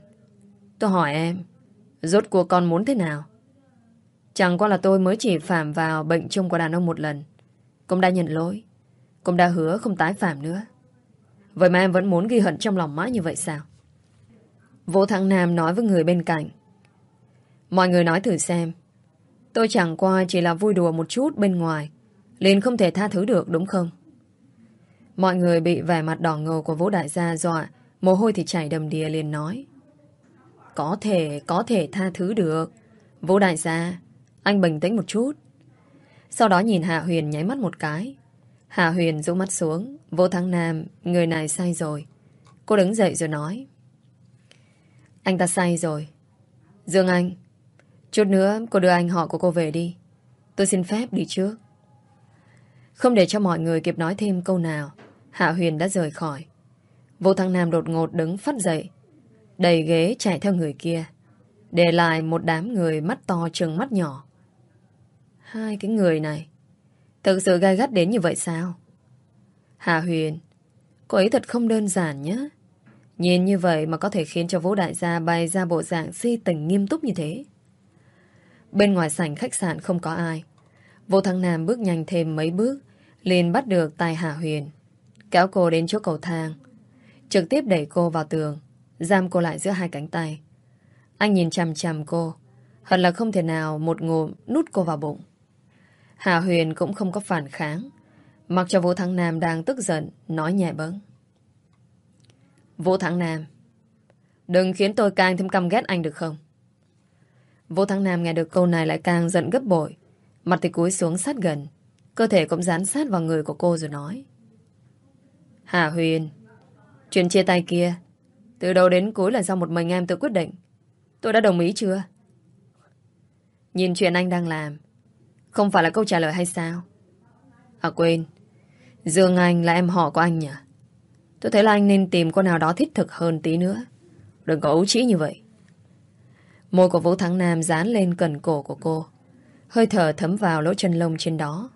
tôi hỏi em, rốt cuộc con muốn thế nào? Chẳng qua là tôi mới chỉ phạm vào bệnh chung của đàn ông một lần. Cũng đã nhận lỗi. Cũng đã hứa không tái phạm nữa. Vậy mà em vẫn muốn ghi hận trong lòng mãi như vậy sao? Vũ Thắng Nam nói với người bên cạnh. Mọi người nói thử xem. Tôi chẳng qua chỉ là vui đùa một chút bên ngoài. liền không thể tha thứ được đúng không? Mọi người bị vẻ mặt đỏ ngầu của Vũ Đại gia dọa, mồ hôi thì chảy đầm đìa liền nói. Có thể, có thể tha thứ được. Vũ Đại gia, anh bình tĩnh một chút. Sau đó nhìn Hạ Huyền nháy mắt một cái. Hạ Huyền rũ mắt xuống, Vũ Thắng Nam, người này sai rồi. Cô đứng dậy rồi nói. Anh ta sai rồi. Dương Anh, chút nữa cô đưa anh họ của cô về đi. Tôi xin phép đi trước. Không để cho mọi người kịp nói thêm câu nào Hạ Huyền đã rời khỏi. Vô Thăng Nam đột ngột đứng phát dậy. Đầy ghế chạy theo người kia. Để lại một đám người mắt to trừng mắt nhỏ. Hai cái người này, Thực sự gai gắt đến như vậy sao? Hạ Huyền, Cô ấy thật không đơn giản nhé Nhìn như vậy mà có thể khiến cho Vũ Đại gia bày ra bộ dạng si tình nghiêm túc như thế. Bên ngoài sảnh khách sạn không có ai. Vô Thăng Nam bước nhanh thêm mấy bước, liền bắt được tay Hạ Huyền. Kéo cô đến chỗ cầu thang. Trực tiếp đẩy cô vào tường, Giam cô lại giữa hai cánh tay. Anh nhìn chằm chằm cô, Hận là không thể nào một ngụm nút cô vào bụng. Hà Huyền cũng không có phản kháng, Mặc cho Vũ Thắng Nam đang tức giận, Nói nhẹ bẫng Vũ Thắng Nam, Đừng khiến tôi càng thêm căm ghét anh được không? Vũ Thắng Nam nghe được câu này lại càng giận gấp bội, Mặt thì cúi xuống sát gần, Cơ thể cũng dán sát vào người của cô rồi nói. Hà Huyền. Chuyện chia tay kia, Từ đầu đến cuối là do một mình em tự quyết định. Tôi đã đồng ý chưa? Nhìn chuyện anh đang làm, Không phải là câu trả lời hay sao? À quên. Dương Anh là em họ của anh nhỉ? Tôi thấy là anh nên tìm cô nào đó thích thực hơn tí nữa. Đừng có ấu trĩ như vậy. Môi của Vũ Thắng Nam dán lên cần cổ của cô. Hơi thở thấm vào lỗ chân lông trên đó.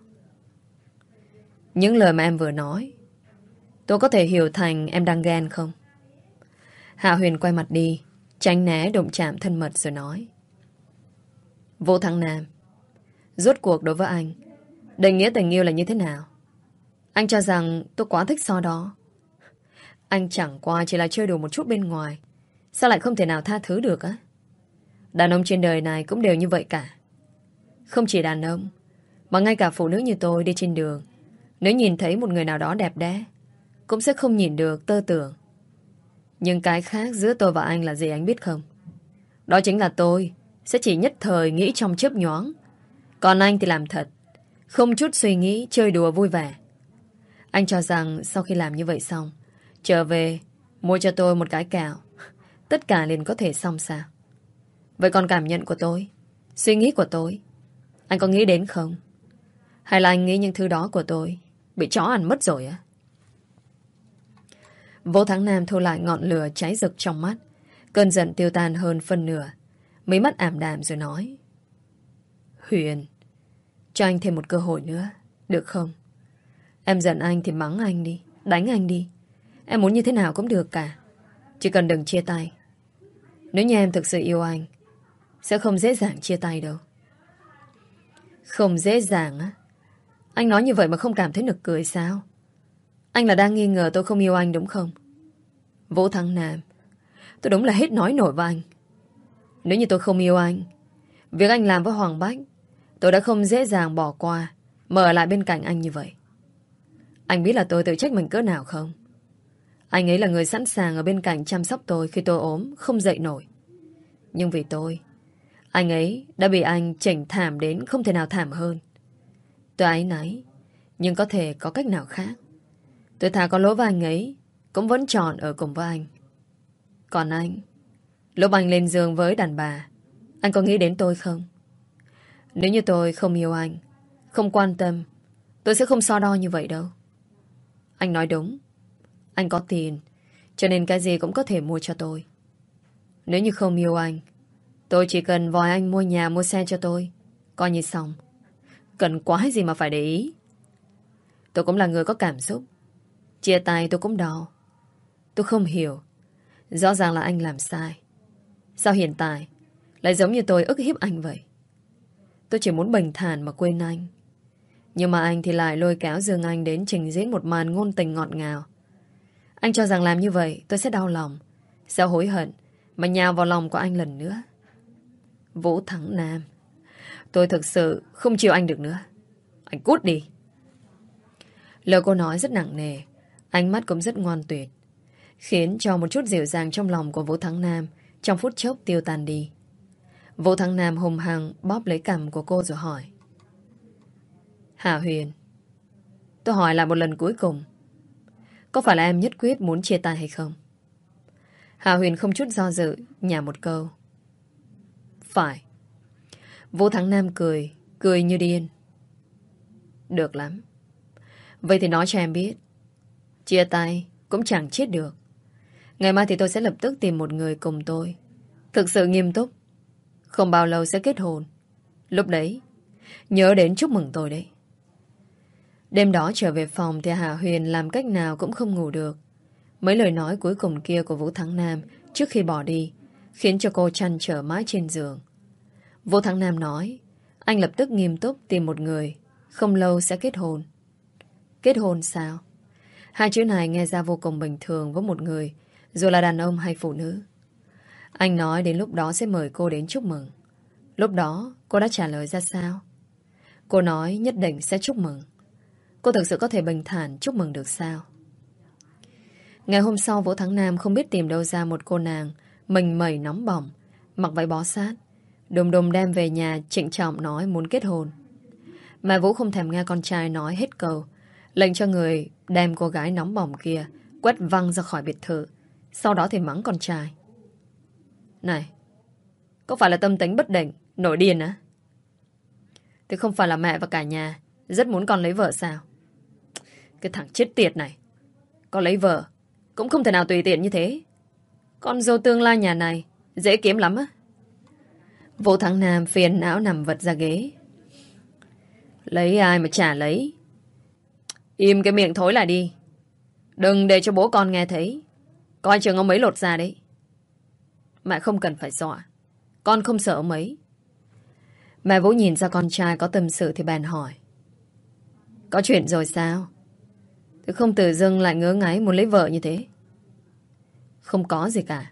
Những lời mà em vừa nói Tôi có thể hiểu thành em đang ghen không? Hạ Huyền quay mặt đi, Tránh né đụng chạm thân mật rồi nói Vũ Thắng Nam, Rốt cuộc đối với anh, Định nghĩa tình yêu là như thế nào? Anh cho rằng tôi quá thích so đó Anh chẳng qua chỉ là chơi đùa một chút bên ngoài, Sao lại không thể nào tha thứ được á? Đàn ông trên đời này cũng đều như vậy cả Không chỉ đàn ông, Mà ngay cả phụ nữ như tôi đi trên đường, Nếu nhìn thấy một người nào đó đẹp đẽ cũng sẽ không nhìn được tơ tưởng. Nhưng cái khác giữa tôi và anh là gì anh biết không? Đó chính là tôi Sẽ chỉ nhất thời nghĩ trong chớp nhoáng. Còn anh thì làm thật, Không chút suy nghĩ, chơi đùa vui vẻ. Anh cho rằng sau khi làm như vậy xong, Trở về, Mua cho tôi một cái cào Tất cả liền có thể xong sao Vậy còn cảm nhận của tôi, Suy nghĩ của tôi, Anh có nghĩ đến không? Hay là anh nghĩ những thứ đó của tôi Bị chó ăn mất rồi á? Vô Thắng Nam thu lại ngọn lửa cháy rực trong mắt. Cơn giận tiêu tan hơn phân nửa. Mấy mắt ảm đạm rồi nói, Huyền, Cho anh thêm một cơ hội nữa, Được không? Em giận anh thì mắng anh đi, Đánh anh đi. Em muốn như thế nào cũng được cả. Chỉ cần đừng chia tay. Nếu như em thực sự yêu anh, sẽ không dễ dàng chia tay đâu. Không dễ dàng á? Anh nói như vậy mà không cảm thấy nực cười sao? Anh là đang nghi ngờ tôi không yêu anh đúng không? Vũ Thắng Nam. Tôi đúng là hết nói nổi với anh. Nếu như tôi không yêu anh Việc anh làm với Hoàng Bách Tôi đã không dễ dàng bỏ qua Mở lại bên cạnh anh như vậy. Anh biết là tôi tự trách mình cỡ nào không? Anh ấy là người sẵn sàng Ở bên cạnh chăm sóc tôi khi tôi ốm Không dậy nổi. Nhưng vì tôi anh ấy đã bị anh chỉnh thảm đến không thể nào thảm hơn. Tôi ấy nấy, nhưng có thể có cách nào khác. Tôi thà có lỗi với anh ấy, cũng vẫn chọn ở cùng với anh. Còn anh, lúc anh lên giường với đàn bà, anh có nghĩ đến tôi không? Nếu như tôi không yêu anh, không quan tâm, tôi sẽ không so đo như vậy đâu. Anh nói đúng. Anh có tiền, cho nên cái gì cũng có thể mua cho tôi. Nếu như không yêu anh, Tôi chỉ cần vòi anh mua nhà mua xe cho tôi Coi như xong Cần quá gì mà phải để ý Tôi cũng là người có cảm xúc Chia tay tôi cũng đau. Tôi không hiểu. Rõ ràng là anh làm sai. Sao hiện tại Lại giống như tôi ức hiếp anh vậy? Tôi chỉ muốn bình thản mà quên anh. Nhưng mà anh thì lại lôi kéo Dương Anh Đến trình diễn một màn ngôn tình ngọt ngào. Anh cho rằng làm như vậy Tôi sẽ đau lòng, Sẽ hối hận Mà nhào vào lòng của anh lần nữa. Vũ Thắng Nam, Tôi thực sự không chịu anh được nữa. Anh cút đi. Lời cô nói rất nặng nề. Ánh mắt cũng rất ngoan tuyệt Khiến cho một chút dịu dàng trong lòng của Vũ Thắng Nam Trong phút chốc tiêu tan đi Vũ Thắng Nam hùng hăng Bóp lấy cằm của cô rồi hỏi Hà Huyền Tôi hỏi lại một lần cuối cùng Có phải là em nhất quyết muốn chia tay hay không Hà Huyền không chút do dự Nhả một câu phải. Vũ Thắng Nam cười, cười như điên. Được lắm. Vậy thì nói cho em biết. Chia tay cũng chẳng chết được. Ngày mai thì tôi sẽ lập tức tìm một người cùng tôi. Thực sự nghiêm túc. Không bao lâu sẽ kết hôn. Lúc đấy, nhớ đến chúc mừng tôi đấy. Đêm đó trở về phòng thì Hà Huyền làm cách nào cũng không ngủ được. Mấy lời nói cuối cùng kia của Vũ Thắng Nam trước khi bỏ đi khiến cho cô chăn trở mãi trên giường. Vũ Thắng Nam nói, anh lập tức nghiêm túc tìm một người, không lâu sẽ kết hôn. Kết hôn sao? Hai chữ này nghe ra vô cùng bình thường với một người, dù là đàn ông hay phụ nữ. Anh nói đến lúc đó sẽ mời cô đến chúc mừng. Lúc đó, cô đã trả lời ra sao? Cô nói nhất định sẽ chúc mừng. Cô thực sự có thể bình thản chúc mừng được sao? Ngày hôm sau, Vũ Thắng Nam không biết tìm đâu ra một cô nàng mình mẩy nóng bỏng, mặc váy bó sát. Đùng đùng đem về nhà trịnh trọng nói muốn kết hôn. Mà Vũ không thèm nghe con trai nói hết câu. Lệnh cho người đem cô gái nóng bỏng kia quét văng ra khỏi biệt thự. Sau đó thì mắng con trai. Này, có phải là tâm tính bất định, nổi điên á? Thì không phải là mẹ và cả nhà rất muốn con lấy vợ sao? Cái thằng chết tiệt này. Con lấy vợ cũng không thể nào tùy tiện như thế. Con dâu tương lai nhà này Dễ kiếm lắm á Vũ Thắng Nam phiền não nằm vật ra ghế Lấy ai mà trả lấy Im cái miệng thối lại đi. Đừng để cho bố con nghe thấy. Coi chừng ông ấy lột ra đấy. Mẹ không cần phải dọa. Con không sợ ông ấy. Mẹ Vũ nhìn ra con trai có tâm sự thì bèn hỏi. Có chuyện rồi sao? Tôi không tự dưng lại ngớ ngáy muốn lấy vợ như thế. Không có gì cả.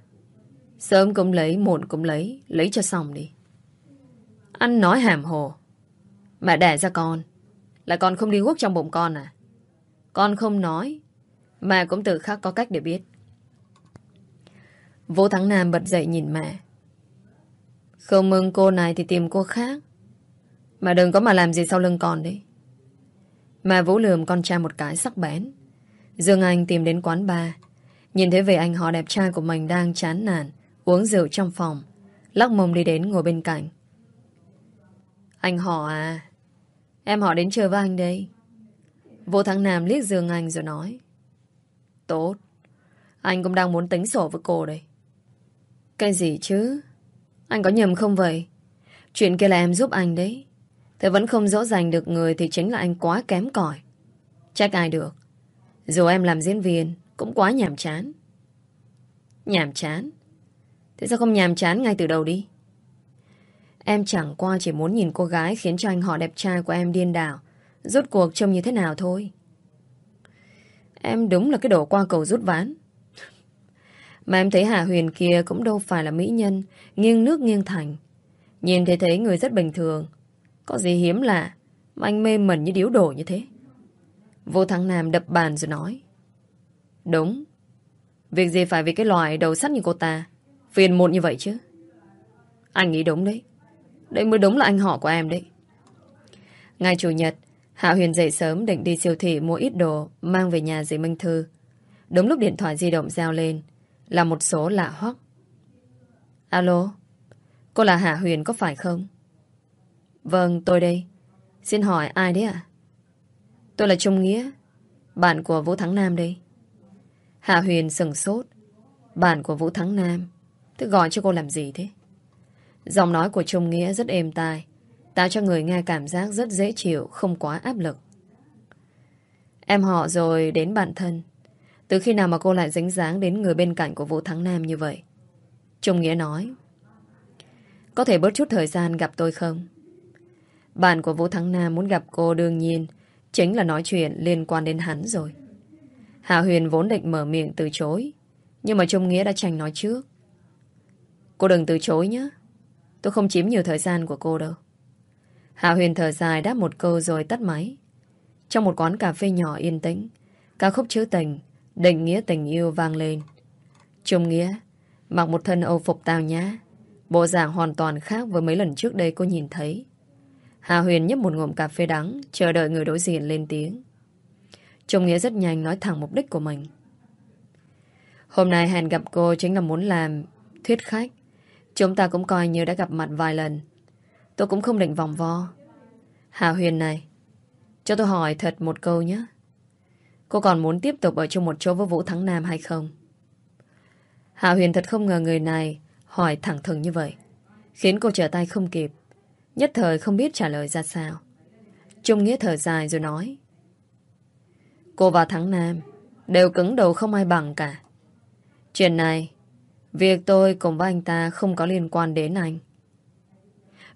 Sớm cũng lấy, muộn cũng lấy. Lấy cho xong đi. Anh nói hàm hồ. Mẹ đẻ ra con. Là con không đi guốc trong bụng con à? Con không nói. Mẹ cũng tự khắc có cách để biết. Vũ Thắng Nam bật dậy nhìn mẹ. Không mừng cô này thì tìm cô khác. Mà đừng có mà làm gì sau lưng con đấy. Mẹ Vũ lườm con trai một cái sắc bén. Dương Anh tìm đến quán bar. Nhìn thấy về anh họ đẹp trai của mình đang chán nản, uống rượu trong phòng. Lắc mông đi đến ngồi bên cạnh. Anh họ à, em họ đến chơi với anh đây. Vô Thắng Nam liếc Dương Anh rồi nói. Tốt, anh cũng đang muốn tính sổ với cô đây. Cái gì chứ? Anh có nhầm không vậy? Chuyện kia là em giúp anh đấy. Thế vẫn không rõ ràng được người thì chính là anh quá kém cỏi. Trách ai được. Dù em làm diễn viên, cũng quá nhàm chán. Nhàm chán? Thế sao không nhàm chán ngay từ đầu đi? Em chẳng qua chỉ muốn nhìn cô gái khiến cho anh họ đẹp trai của em điên đảo. Rốt cuộc trông như thế nào thôi. Em đúng là cái đồ qua cầu rút ván. Mà em thấy Hà Huyền kia cũng đâu phải là mỹ nhân, nghiêng nước nghiêng thành. Nhìn thấy thấy người rất bình thường. Có gì hiếm lạ, mà anh mê mẩn như điếu đổ như thế. Vô Thắng Nam đập bàn rồi nói. Đúng. Việc gì phải vì cái loài đầu sắt như cô ta, phiền muộn như vậy chứ. Anh nghĩ đúng đấy. Đây mới đúng là anh họ của em đấy. Ngày Chủ nhật, Hạ Huyền dậy sớm định đi siêu thị mua ít đồ mang về nhà dì Minh Thư. Đúng lúc điện thoại di động reo lên là một số lạ hoắc. Alo, cô là Hạ Huyền có phải không? Vâng, tôi đây. Xin hỏi ai đấy ạ? Tôi là Trung Nghĩa, bạn của Vũ Thắng Nam đây. Hạ Huyền sừng sốt. Bạn của Vũ Thắng Nam. Thế gọi cho cô làm gì thế? Giọng nói của Trung Nghĩa rất êm tai, tạo cho người nghe cảm giác rất dễ chịu, không quá áp lực. Em họ rồi đến bạn thân. Từ khi nào mà cô lại dính dáng đến người bên cạnh của Vũ Thắng Nam như vậy? Trung Nghĩa nói. Có thể bớt chút thời gian gặp tôi không? Bạn của Vũ Thắng Nam muốn gặp cô đương nhiên chính là nói chuyện liên quan đến hắn rồi. Hạ Huyền vốn định mở miệng từ chối nhưng mà Trung Nghĩa đã tranh nói trước. Cô đừng từ chối nhé. Tôi không chiếm nhiều thời gian của cô đâu. Hạ Huyền thở dài đáp một câu rồi tắt máy. Trong một quán cà phê nhỏ yên tĩnh, ca khúc trữ tình, định nghĩa tình yêu vang lên. Trung Nghĩa mặc một thân âu phục tào nhã, bộ dạng hoàn toàn khác với mấy lần trước đây cô nhìn thấy. Hà Huyền nhấp một ngụm cà phê đắng, chờ đợi người đối diện lên tiếng. Trung Nghĩa rất nhanh nói thẳng mục đích của mình. Hôm nay hẹn gặp cô chính là muốn làm thuyết khách Chúng ta cũng coi như đã gặp mặt vài lần. Tôi cũng không định vòng vo. Hà Huyền này, cho tôi hỏi thật một câu nhé. Cô còn muốn tiếp tục ở chung một chỗ với Vũ Thắng Nam hay không? Hà Huyền thật không ngờ người này hỏi thẳng thừng như vậy. Khiến cô trở tay không kịp. Nhất thời không biết trả lời ra sao. Trung Nghĩa thở dài rồi nói. Cô và Thắng Nam đều cứng đầu không ai bằng cả. Chuyện này Việc tôi cùng với anh ta không có liên quan đến anh.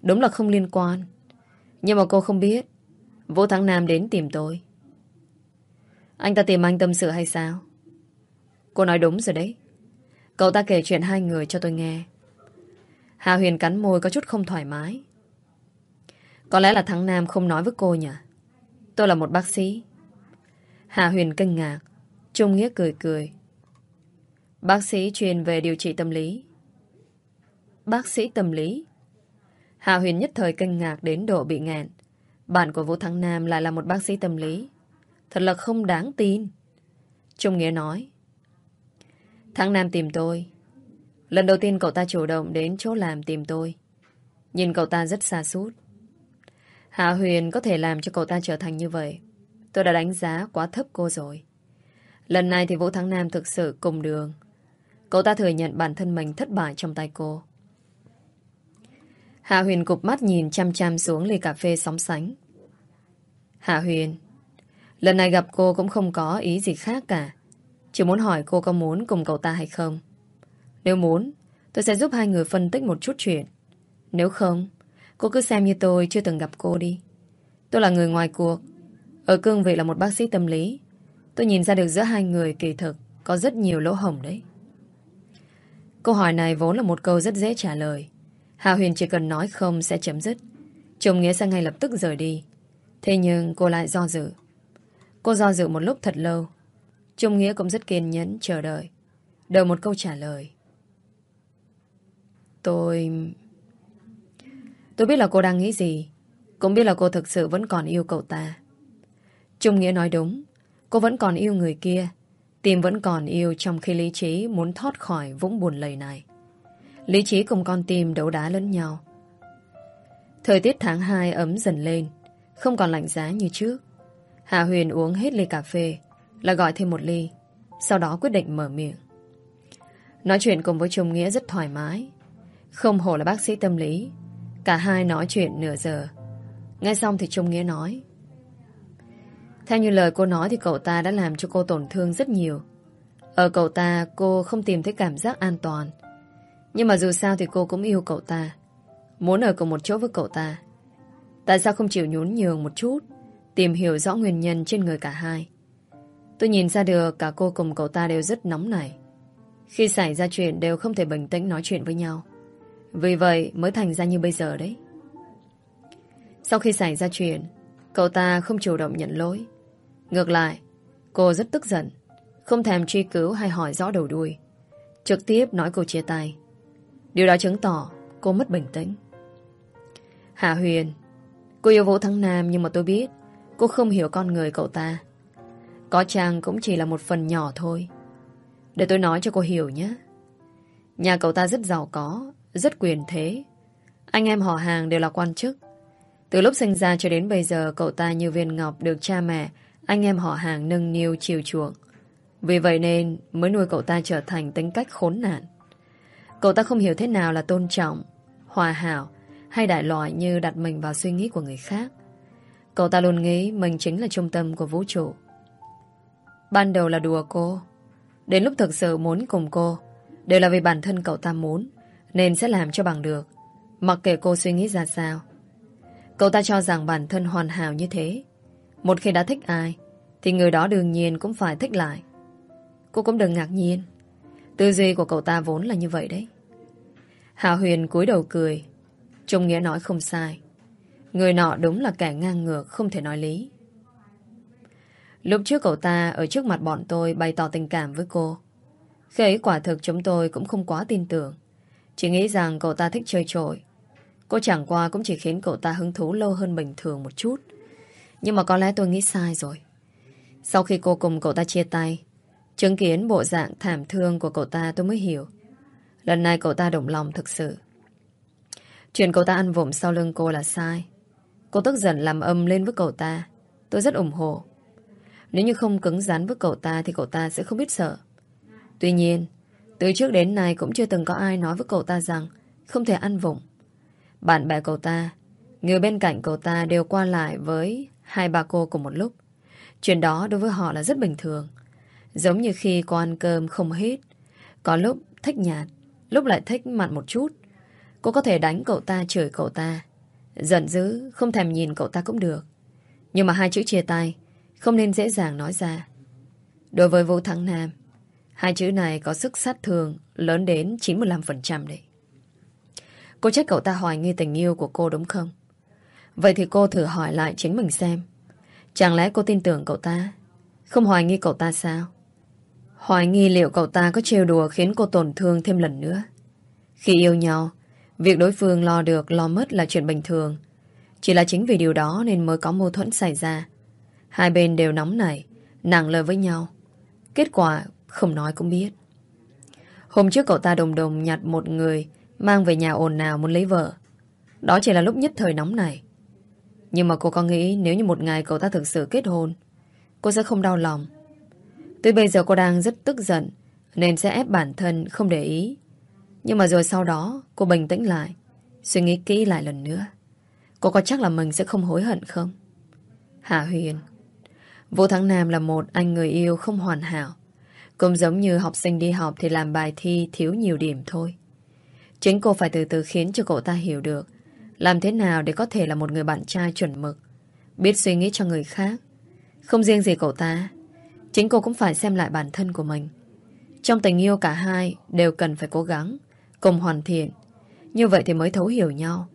Đúng là không liên quan. Nhưng mà cô không biết. Vũ Thắng Nam đến tìm tôi. Anh ta tìm anh tâm sự hay sao? Cô nói đúng rồi đấy. Cậu ta kể chuyện hai người cho tôi nghe. Hà Huyền cắn môi có chút không thoải mái. Có lẽ là Thắng Nam không nói với cô nhỉ? Tôi là một bác sĩ. Hà Huyền kinh ngạc. Trung Nghĩa cười cười. Bác sĩ chuyên về điều trị tâm lý. Bác sĩ tâm lý? Hạ Huyền nhất thời kinh ngạc đến độ bị ngẹn. Bạn của Vũ Thắng Nam lại là một bác sĩ tâm lý. Thật là không đáng tin. Trung Nghĩa nói. Thắng Nam tìm tôi. Lần đầu tiên cậu ta chủ động đến chỗ làm tìm tôi. Nhìn cậu ta rất xa sút Hạ Huyền có thể làm cho cậu ta trở thành như vậy. Tôi đã đánh giá quá thấp cô rồi. Lần này thì Vũ Thắng Nam thực sự cùng đường. Cậu ta thừa nhận bản thân mình thất bại trong tay cô. Hạ Huyền cục mắt nhìn chăm chăm xuống ly cà phê sóng sánh. Hạ Huyền, Lần này gặp cô cũng không có ý gì khác cả. Chỉ muốn hỏi cô có muốn cùng cậu ta hay không. Nếu muốn, tôi sẽ giúp hai người phân tích một chút chuyện. Nếu không, cô cứ xem như tôi chưa từng gặp cô đi. Tôi là người ngoài cuộc. Ở cương vị là một bác sĩ tâm lý. Tôi nhìn ra được giữa hai người kỳ thực có rất nhiều lỗ hổng đấy. Câu hỏi này vốn là một câu rất dễ trả lời. Hà Huyền chỉ cần nói không sẽ chấm dứt. Trùng Nghĩa sẽ ngay lập tức rời đi. Thế nhưng cô lại do dự. Cô do dự một lúc thật lâu. Trung Nghĩa cũng rất kiên nhẫn chờ đợi. Đợi một câu trả lời. Tôi... Tôi biết là cô đang nghĩ gì. Cũng biết là cô thực sự vẫn còn yêu cậu ta. Trung Nghĩa nói đúng. Cô vẫn còn yêu người kia. Tim vẫn còn yêu trong khi lý trí muốn thoát khỏi vũng buồn lầy này. Lý trí cùng con tim đấu đá lẫn nhau. Thời tiết tháng 2 ấm dần lên, không còn lạnh giá như trước. Hà Huyền uống hết ly cà phê, là gọi thêm một ly, sau đó quyết định mở miệng. Nói chuyện cùng với Trung Nghĩa rất thoải mái. Không hổ là bác sĩ tâm lý. Cả hai nói chuyện nửa giờ. Nghe xong thì Trung Nghĩa nói. Theo như lời cô nói thì cậu ta đã làm cho cô tổn thương rất nhiều. Ở cậu ta cô không tìm thấy cảm giác an toàn. Nhưng mà dù sao thì cô cũng yêu cậu ta. Muốn ở cùng một chỗ với cậu ta. Tại sao không chịu nhún nhường một chút, Tìm hiểu rõ nguyên nhân trên người cả hai? Tôi nhìn ra được Cả cô cùng cậu ta đều rất nóng nảy. Khi xảy ra chuyện đều không thể bình tĩnh nói chuyện với nhau. Vì vậy mới thành ra như bây giờ đấy. Sau khi xảy ra chuyện, Cậu ta không chủ động nhận lỗi. Ngược lại, Cô rất tức giận, Không thèm truy cứu hay hỏi rõ đầu đuôi. Trực tiếp nói cô chia tay. Điều đó chứng tỏ cô mất bình tĩnh. Hạ Huyền, Cô yêu Vũ Thắng Nam nhưng mà tôi biết Cô không hiểu con người cậu ta. Có chàng cũng chỉ là một phần nhỏ thôi. Để tôi nói cho cô hiểu nhé. Nhà cậu ta rất giàu có, Rất quyền thế. Anh em họ hàng đều là quan chức. Từ lúc sinh ra cho đến bây giờ, Cậu ta như viên ngọc được cha mẹ, Anh em họ hàng nâng niu chiều chuộng. Vì vậy nên mới nuôi cậu ta trở thành tính cách khốn nạn. Cậu ta không hiểu thế nào là tôn trọng Hòa hảo hay đại loại như đặt mình vào suy nghĩ của người khác. Cậu ta luôn nghĩ mình chính là trung tâm của vũ trụ. Ban đầu là đùa cô. Đến lúc thực sự muốn cùng cô, đều là vì bản thân cậu ta muốn, nên sẽ làm cho bằng được. Mặc kệ cô suy nghĩ ra sao. Cậu ta cho rằng bản thân hoàn hảo như thế. Một khi đã thích ai, thì người đó đương nhiên cũng phải thích lại. Cô cũng đừng ngạc nhiên. Tư duy của cậu ta vốn là như vậy đấy. Hạ Huyền cúi đầu cười, Trung Nghĩa nói không sai. Người nọ đúng là kẻ ngang ngược, không thể nói lý. Lúc trước cậu ta ở trước mặt bọn tôi bày tỏ tình cảm với cô. Khi ấy quả thực chúng tôi cũng không quá tin tưởng. Chỉ nghĩ rằng cậu ta thích chơi trội. Cô chẳng qua cũng chỉ khiến cậu ta hứng thú lâu hơn bình thường một chút. Nhưng mà có lẽ tôi nghĩ sai rồi. Sau khi cô cùng cậu ta chia tay, chứng kiến bộ dạng thảm thương của cậu ta tôi mới hiểu. Lần này cậu ta động lòng thực sự. Chuyện cậu ta ăn vụng sau lưng cô là sai. Cô tức giận làm âm lên với cậu ta. Tôi rất ủng hộ. Nếu như không cứng rắn với cậu ta thì cậu ta sẽ không biết sợ. Tuy nhiên, từ trước đến nay cũng chưa từng có ai nói với cậu ta rằng không thể ăn vụng. Bạn bè cậu ta, người bên cạnh cậu ta đều qua lại với hai bà cô cùng một lúc. Chuyện đó đối với họ là rất bình thường. Giống như khi cô ăn cơm không hết. Có lúc thích nhạt, lúc lại thích mặn một chút. Cô có thể đánh cậu ta, chửi cậu ta. Giận dữ, Không thèm nhìn cậu ta cũng được. Nhưng mà hai chữ chia tay, Không nên dễ dàng nói ra. Đối với Vũ Thắng Nam, Hai chữ này có sức sát thương Lớn đến 95% đấy. Cô trách cậu ta hoài nghi tình yêu của cô đúng không? Vậy thì cô thử hỏi lại chính mình xem. Chẳng lẽ cô tin tưởng cậu ta? Không hoài nghi cậu ta sao? Hoài nghi liệu cậu ta có trêu đùa Khiến cô tổn thương thêm lần nữa. Khi yêu nhau, Việc đối phương lo được, lo mất là chuyện bình thường. Chỉ là chính vì điều đó Nên mới có mâu thuẫn xảy ra. Hai bên đều nóng nảy, Nặng lời với nhau. Kết quả, không nói cũng biết. Hôm trước cậu ta đồng đồng nhặt một người, Mang về nhà ồn nào muốn lấy vợ. Đó chỉ là lúc nhất thời nóng này Nhưng mà cô có nghĩ Nếu như một ngày cậu ta thực sự kết hôn, Cô sẽ không đau lòng Tuy bây giờ cô đang rất tức giận Nên sẽ ép bản thân không để ý nhưng mà rồi sau đó cô bình tĩnh lại Suy nghĩ kỹ lại lần nữa Cô có chắc là mình sẽ không hối hận không Hạ Huyền Vũ Thắng Nam là một anh người yêu không hoàn hảo. Cũng giống như học sinh đi học thì làm bài thi thiếu nhiều điểm thôi. Chính cô phải từ từ khiến cho cậu ta hiểu được làm thế nào để có thể là một người bạn trai chuẩn mực, biết suy nghĩ cho người khác. Không riêng gì cậu ta, chính cô cũng phải xem lại bản thân của mình. Trong tình yêu cả hai đều cần phải cố gắng, cùng hoàn thiện. Như vậy thì mới thấu hiểu nhau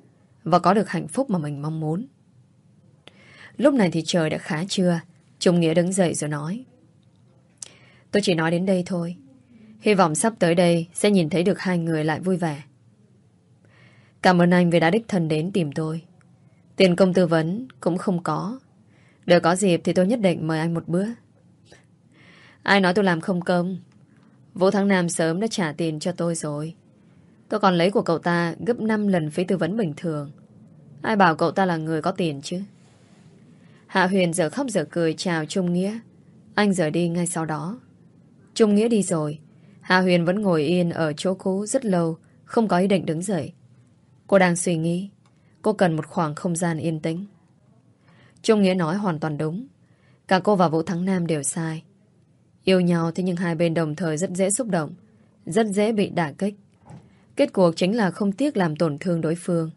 và có được hạnh phúc mà mình mong muốn. Lúc này thì trời đã khá trưa. Trung Nghĩa đứng dậy rồi nói. Tôi chỉ nói đến đây thôi. Hy vọng sắp tới đây sẽ nhìn thấy được hai người lại vui vẻ. Cảm ơn anh vì đã đích thân đến tìm tôi. Tiền công tư vấn cũng không có. Nếu có dịp thì tôi nhất định mời anh một bữa. Ai nói tôi làm không công? Vũ Thắng Nam sớm đã trả tiền cho tôi rồi. Tôi còn lấy của cậu ta gấp 5 lần phí tư vấn bình thường. Ai bảo cậu ta là người có tiền chứ? Hạ Huyền giờ khóc giờ cười chào Trung Nghĩa. Anh rời đi ngay sau đó. Trung Nghĩa đi rồi. Hạ Huyền vẫn ngồi yên ở chỗ cũ rất lâu, không có ý định đứng dậy. Cô đang suy nghĩ. Cô cần một khoảng không gian yên tĩnh. Trung Nghĩa nói hoàn toàn đúng. Cả cô và Vũ Thắng Nam đều sai. Yêu nhau thế nhưng hai bên đồng thời rất dễ xúc động. Rất dễ bị đả kích. Kết cuộc chính là không tiếc làm tổn thương đối phương.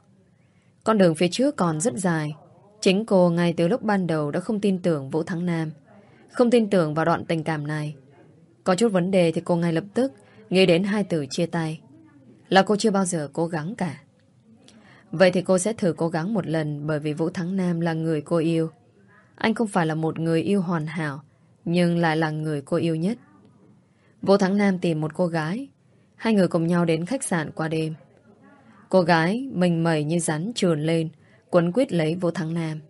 Con đường phía trước còn rất dài. Chính cô ngay từ lúc ban đầu đã không tin tưởng Vũ Thắng Nam. Không tin tưởng vào đoạn tình cảm này. Có chút vấn đề thì cô ngay lập tức nghĩ đến hai từ chia tay. Là cô chưa bao giờ cố gắng cả. Vậy thì cô sẽ thử cố gắng một lần bởi vì Vũ Thắng Nam là người cô yêu. Anh không phải là một người yêu hoàn hảo, nhưng lại là người cô yêu nhất. Vô Thắng Nam tìm một cô gái. Hai người cùng nhau đến khách sạn qua đêm. Cô gái mình mẩy như rắn trườn lên, quấn quyết lấy vô Thắng Nam.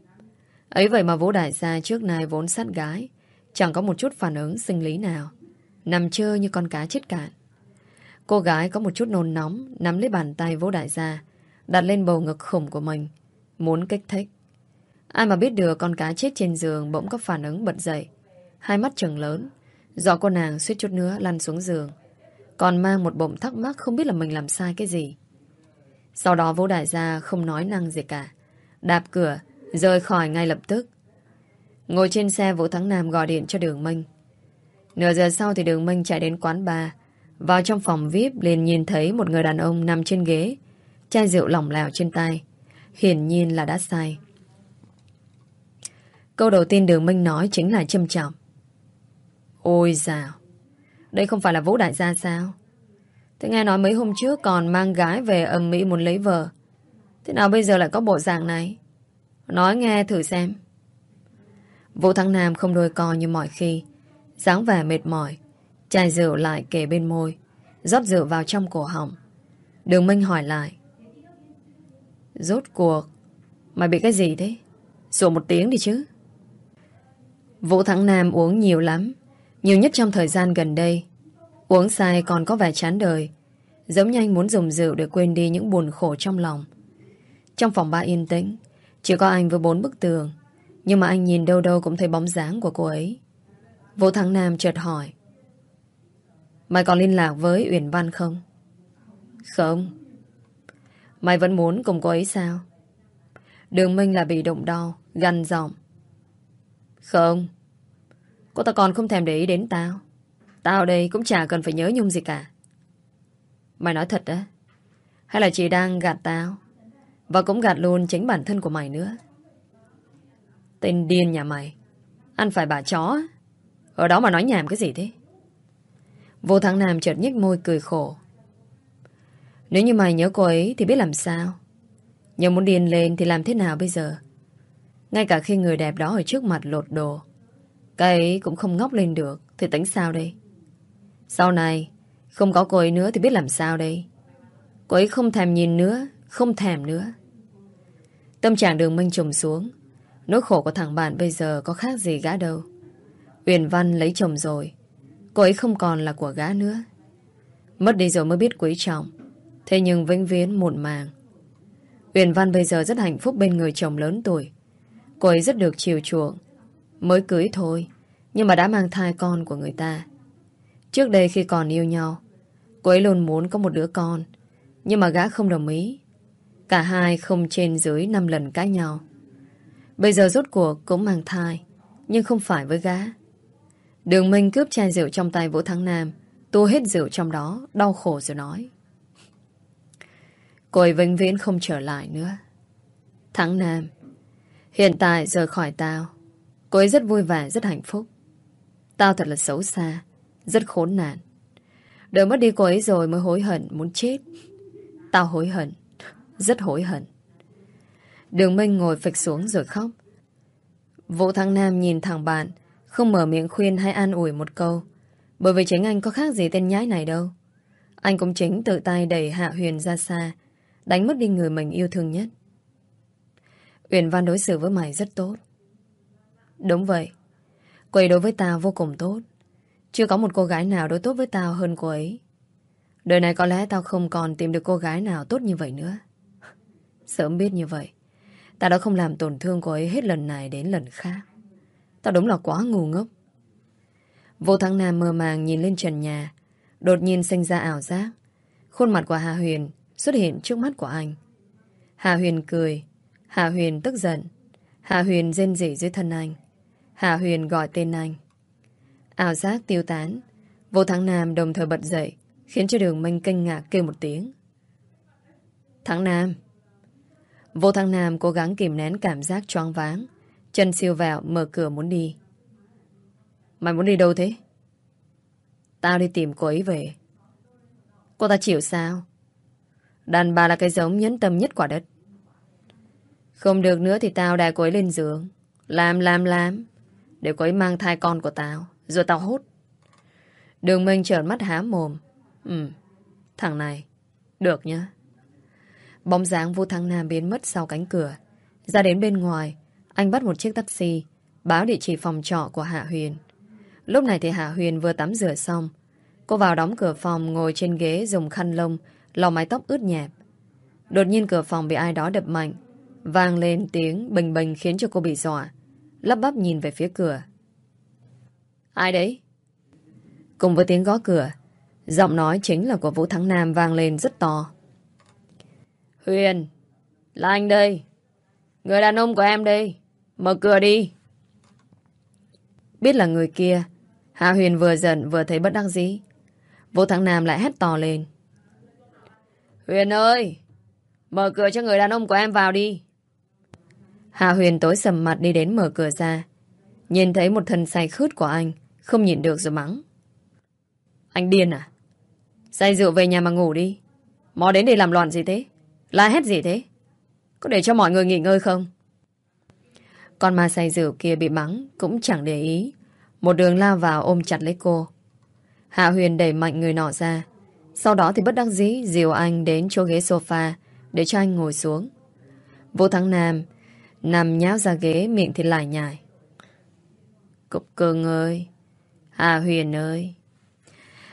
Ấy vậy mà Vũ Đại gia trước nay vốn sát gái, chẳng có một chút phản ứng sinh lý nào. Nằm chơi như con cá chết cạn. Cô gái có một chút nôn nóng, nắm lấy bàn tay Vũ Đại gia, đặt lên bầu ngực khủng của mình, muốn kích thích. Ai mà biết được con cá chết trên giường bỗng có phản ứng bật dậy, hai mắt trừng lớn, dọ cô nàng suýt chút nữa lăn xuống giường. Còn mang một bụng thắc mắc không biết là mình làm sai cái gì. Sau đó Vũ Đại gia không nói năng gì cả. Đạp cửa, rời khỏi ngay lập tức. Ngồi trên xe Vũ Thắng Nam gọi điện cho Đường Minh. Nửa giờ sau thì Đường Minh chạy đến quán bar. Vào trong phòng VIP liền nhìn thấy một người đàn ông nằm trên ghế. Chai rượu lỏng lẻo trên tay. Hiển nhiên là đã say. Câu đầu tiên Đường Minh nói chính là châm trọng. Ôi dào. Đây không phải là Vũ Đại gia sao? Thế nghe nói mấy hôm trước còn mang gái về âm Mỹ muốn lấy vợ. Thế nào bây giờ lại có bộ dạng này? Nói nghe thử xem. Vũ Thắng Nam không đôi co như mọi khi. dáng vẻ mệt mỏi. Chai rượu lại kề bên môi. rót rượu vào trong cổ họng. Đường Minh hỏi lại. Rốt cuộc, mày bị cái gì thế? Sủa một tiếng đi chứ. Vũ Thắng Nam uống nhiều lắm. Nhiều nhất trong thời gian gần đây. Uống sai còn có vẻ chán đời. Giống như anh muốn dùng rượu để quên đi những buồn khổ trong lòng. Trong phòng ba yên tĩnh, chỉ có anh với bốn bức tường. Nhưng mà anh nhìn đâu đâu cũng thấy bóng dáng của cô ấy. Vũ Thắng Nam chợt hỏi. Mày còn liên lạc với Uyển Văn không? Không. Mày vẫn muốn cùng cô ấy sao? Đường Minh là bị động đau, gằn giọng. Không. Cô ta còn không thèm để ý đến tao. Tao đây cũng chả cần phải nhớ nhung gì cả. Mày nói thật á? Hay là chị đang gạt tao? Và cũng gạt luôn chính bản thân của mày nữa. Tên điên nhà mày. Ăn phải bà chó. Ở đó mà nói nhảm cái gì thế? Vô thắng Nam chợt nhếch môi cười khổ. Nếu như mày nhớ cô ấy thì biết làm sao? Nhưng muốn điên lên thì làm thế nào bây giờ? Ngay cả khi người đẹp đó ở trước mặt lột đồ cái ấy cũng không ngóc lên được, Thì tính sao đây? Sau này, Không có cô ấy nữa thì biết làm sao đây? Cô ấy không thèm nhìn nữa, Không thèm nữa. Tâm trạng đường minh trùng xuống. Nỗi khổ của thằng bạn bây giờ có khác gì gã đâu. Uyển Văn lấy chồng rồi. Cô ấy không còn là của gã nữa. Mất đi rồi mới biết quý trọng. Thế nhưng vĩnh viễn muộn màng. Uyển Văn bây giờ rất hạnh phúc bên người chồng lớn tuổi. Cô ấy rất được chiều chuộng. Mới cưới thôi. Nhưng mà đã mang thai con của người ta Trước đây khi còn yêu nhau Cô ấy luôn muốn có một đứa con Nhưng mà gã không đồng ý Cả hai không trên dưới 5 lần cãi nhau Bây giờ rốt cuộc cũng mang thai Nhưng không phải với gã. Đường Minh cướp chai rượu trong tay Vũ Thắng Nam, tua hết rượu trong đó, đau khổ rồi nói. Cô ấy vĩnh viễn không trở lại nữa. Thắng Nam, hiện tại rời khỏi tao, cô ấy rất vui vẻ, rất hạnh phúc. Tao thật là xấu xa, rất khốn nạn. Đợi mất đi cô ấy rồi mới hối hận, muốn chết. Tao hối hận, rất hối hận. Đường Minh ngồi phịch xuống rồi khóc. Vũ Thăng Nam nhìn thằng bạn, không mở miệng khuyên hay an ủi một câu. Bởi vì chính anh có khác gì tên nhái này đâu. Anh cũng chính tự tay đẩy Hạ Huyền ra xa, đánh mất đi người mình yêu thương nhất. Uyển Văn đối xử với mày rất tốt. Đúng vậy. Cô ấy đối với tao vô cùng tốt. Chưa có một cô gái nào đối tốt với tao hơn cô ấy. Đời này có lẽ tao không còn tìm được cô gái nào tốt như vậy nữa. Sớm biết như vậy, tao đã không làm tổn thương cô ấy hết lần này đến lần khác. Tao đúng là quá ngu ngốc. Vô Thắng Nam mơ màng nhìn lên trần nhà, đột nhiên sinh ra ảo giác. Khuôn mặt của Hà Huyền xuất hiện trước mắt của anh. Hà Huyền cười, Hà Huyền tức giận, Hà Huyền rên rỉ dưới thân anh. Hà Huyền gọi tên anh. Ảo giác tiêu tán, Vô Thắng Nam đồng thời bật dậy, khiến cho đường minh kinh ngạc kêu một tiếng. Thắng Nam Vô Thắng Nam cố gắng kìm nén cảm giác choáng váng, chân siêu vào mở cửa muốn đi. Mày muốn đi đâu thế? Tao đi tìm cô ấy về. Cô ta chịu sao? Đàn bà là cái giống nhẫn tâm nhất quả đất. Không được nữa thì tao đè cô ấy lên giường. Làm, làm, làm. Để cô ấy mang thai con của tao. Rồi tao hút. Đường Minh trợn mắt há mồm. Ừ, thằng này. Được nhá. Bóng dáng vô thăng nam biến mất sau cánh cửa. Ra đến bên ngoài, anh bắt một chiếc taxi, báo địa chỉ phòng trọ của Hạ Huyền. Lúc này thì Hạ Huyền vừa tắm rửa xong. Cô vào đóng cửa phòng ngồi trên ghế dùng khăn lông, lò mái tóc ướt nhẹp. Đột nhiên cửa phòng bị ai đó đập mạnh, vang lên tiếng bình bình khiến cho cô bị dọa. Lắp bắp nhìn về phía cửa. Ai đấy? Cùng với tiếng gõ cửa, giọng nói chính là của Vũ Thắng Nam vang lên rất to. Huyền, là anh đây. Người đàn ông của em đây. Mở cửa đi. Biết là người kia, Hạ Huyền vừa giận vừa thấy bất đắc dĩ. Vũ Thắng Nam lại hét to lên. Huyền ơi! Mở cửa cho người đàn ông của em vào đi. Hạ Huyền tối sầm mặt đi đến mở cửa ra. Nhìn thấy một thân say khướt của anh, không nhìn được rồi mắng. Anh điên à? Say rượu về nhà mà ngủ đi. Mò đến đây làm loạn gì thế? La hét gì thế? Có để cho mọi người nghỉ ngơi không? Con ma say rượu kia bị mắng cũng chẳng để ý. Một đường lao vào ôm chặt lấy cô. Hạ Huyền đẩy mạnh người nọ ra. Sau đó thì bất đắc dĩ dìu anh đến chỗ ghế sofa để cho anh ngồi xuống. Vô Thắng Nam nằm nháo ra ghế miệng thì lại nhải. Cục cường ơi! Hạ Huyền ơi!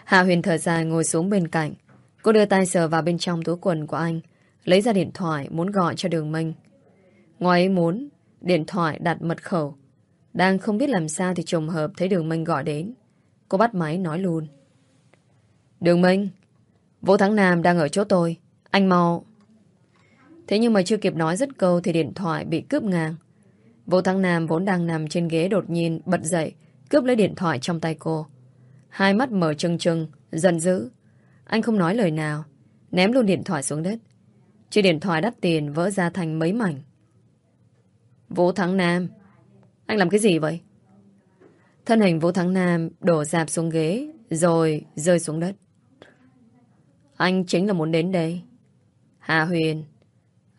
Hạ Huyền thở dài ngồi xuống bên cạnh. Cô đưa tay sờ vào bên trong túi quần của anh lấy ra điện thoại muốn gọi cho đường Minh. Ngoài ý muốn, điện thoại đặt mật khẩu. Đang không biết làm sao thì trùng hợp thấy đường Minh gọi đến. Cô bắt máy nói luôn. Đường Minh, Vũ Thắng Nam đang ở chỗ tôi. Anh mau... Thế nhưng mà chưa kịp nói dứt câu thì điện thoại bị cướp ngang. Vũ Thắng Nam vốn đang nằm trên ghế đột nhiên bật dậy, cướp lấy điện thoại trong tay cô. Hai mắt mở trừng trừng, giận dữ. Anh không nói lời nào, ném luôn điện thoại xuống đất. Chiếc điện thoại đắt tiền vỡ ra thành mấy mảnh. Vũ Thắng Nam, anh làm cái gì vậy? Thân hình Vũ Thắng Nam đổ dạp xuống ghế rồi rơi xuống đất. Anh chính là muốn đến đây. Hà Huyền,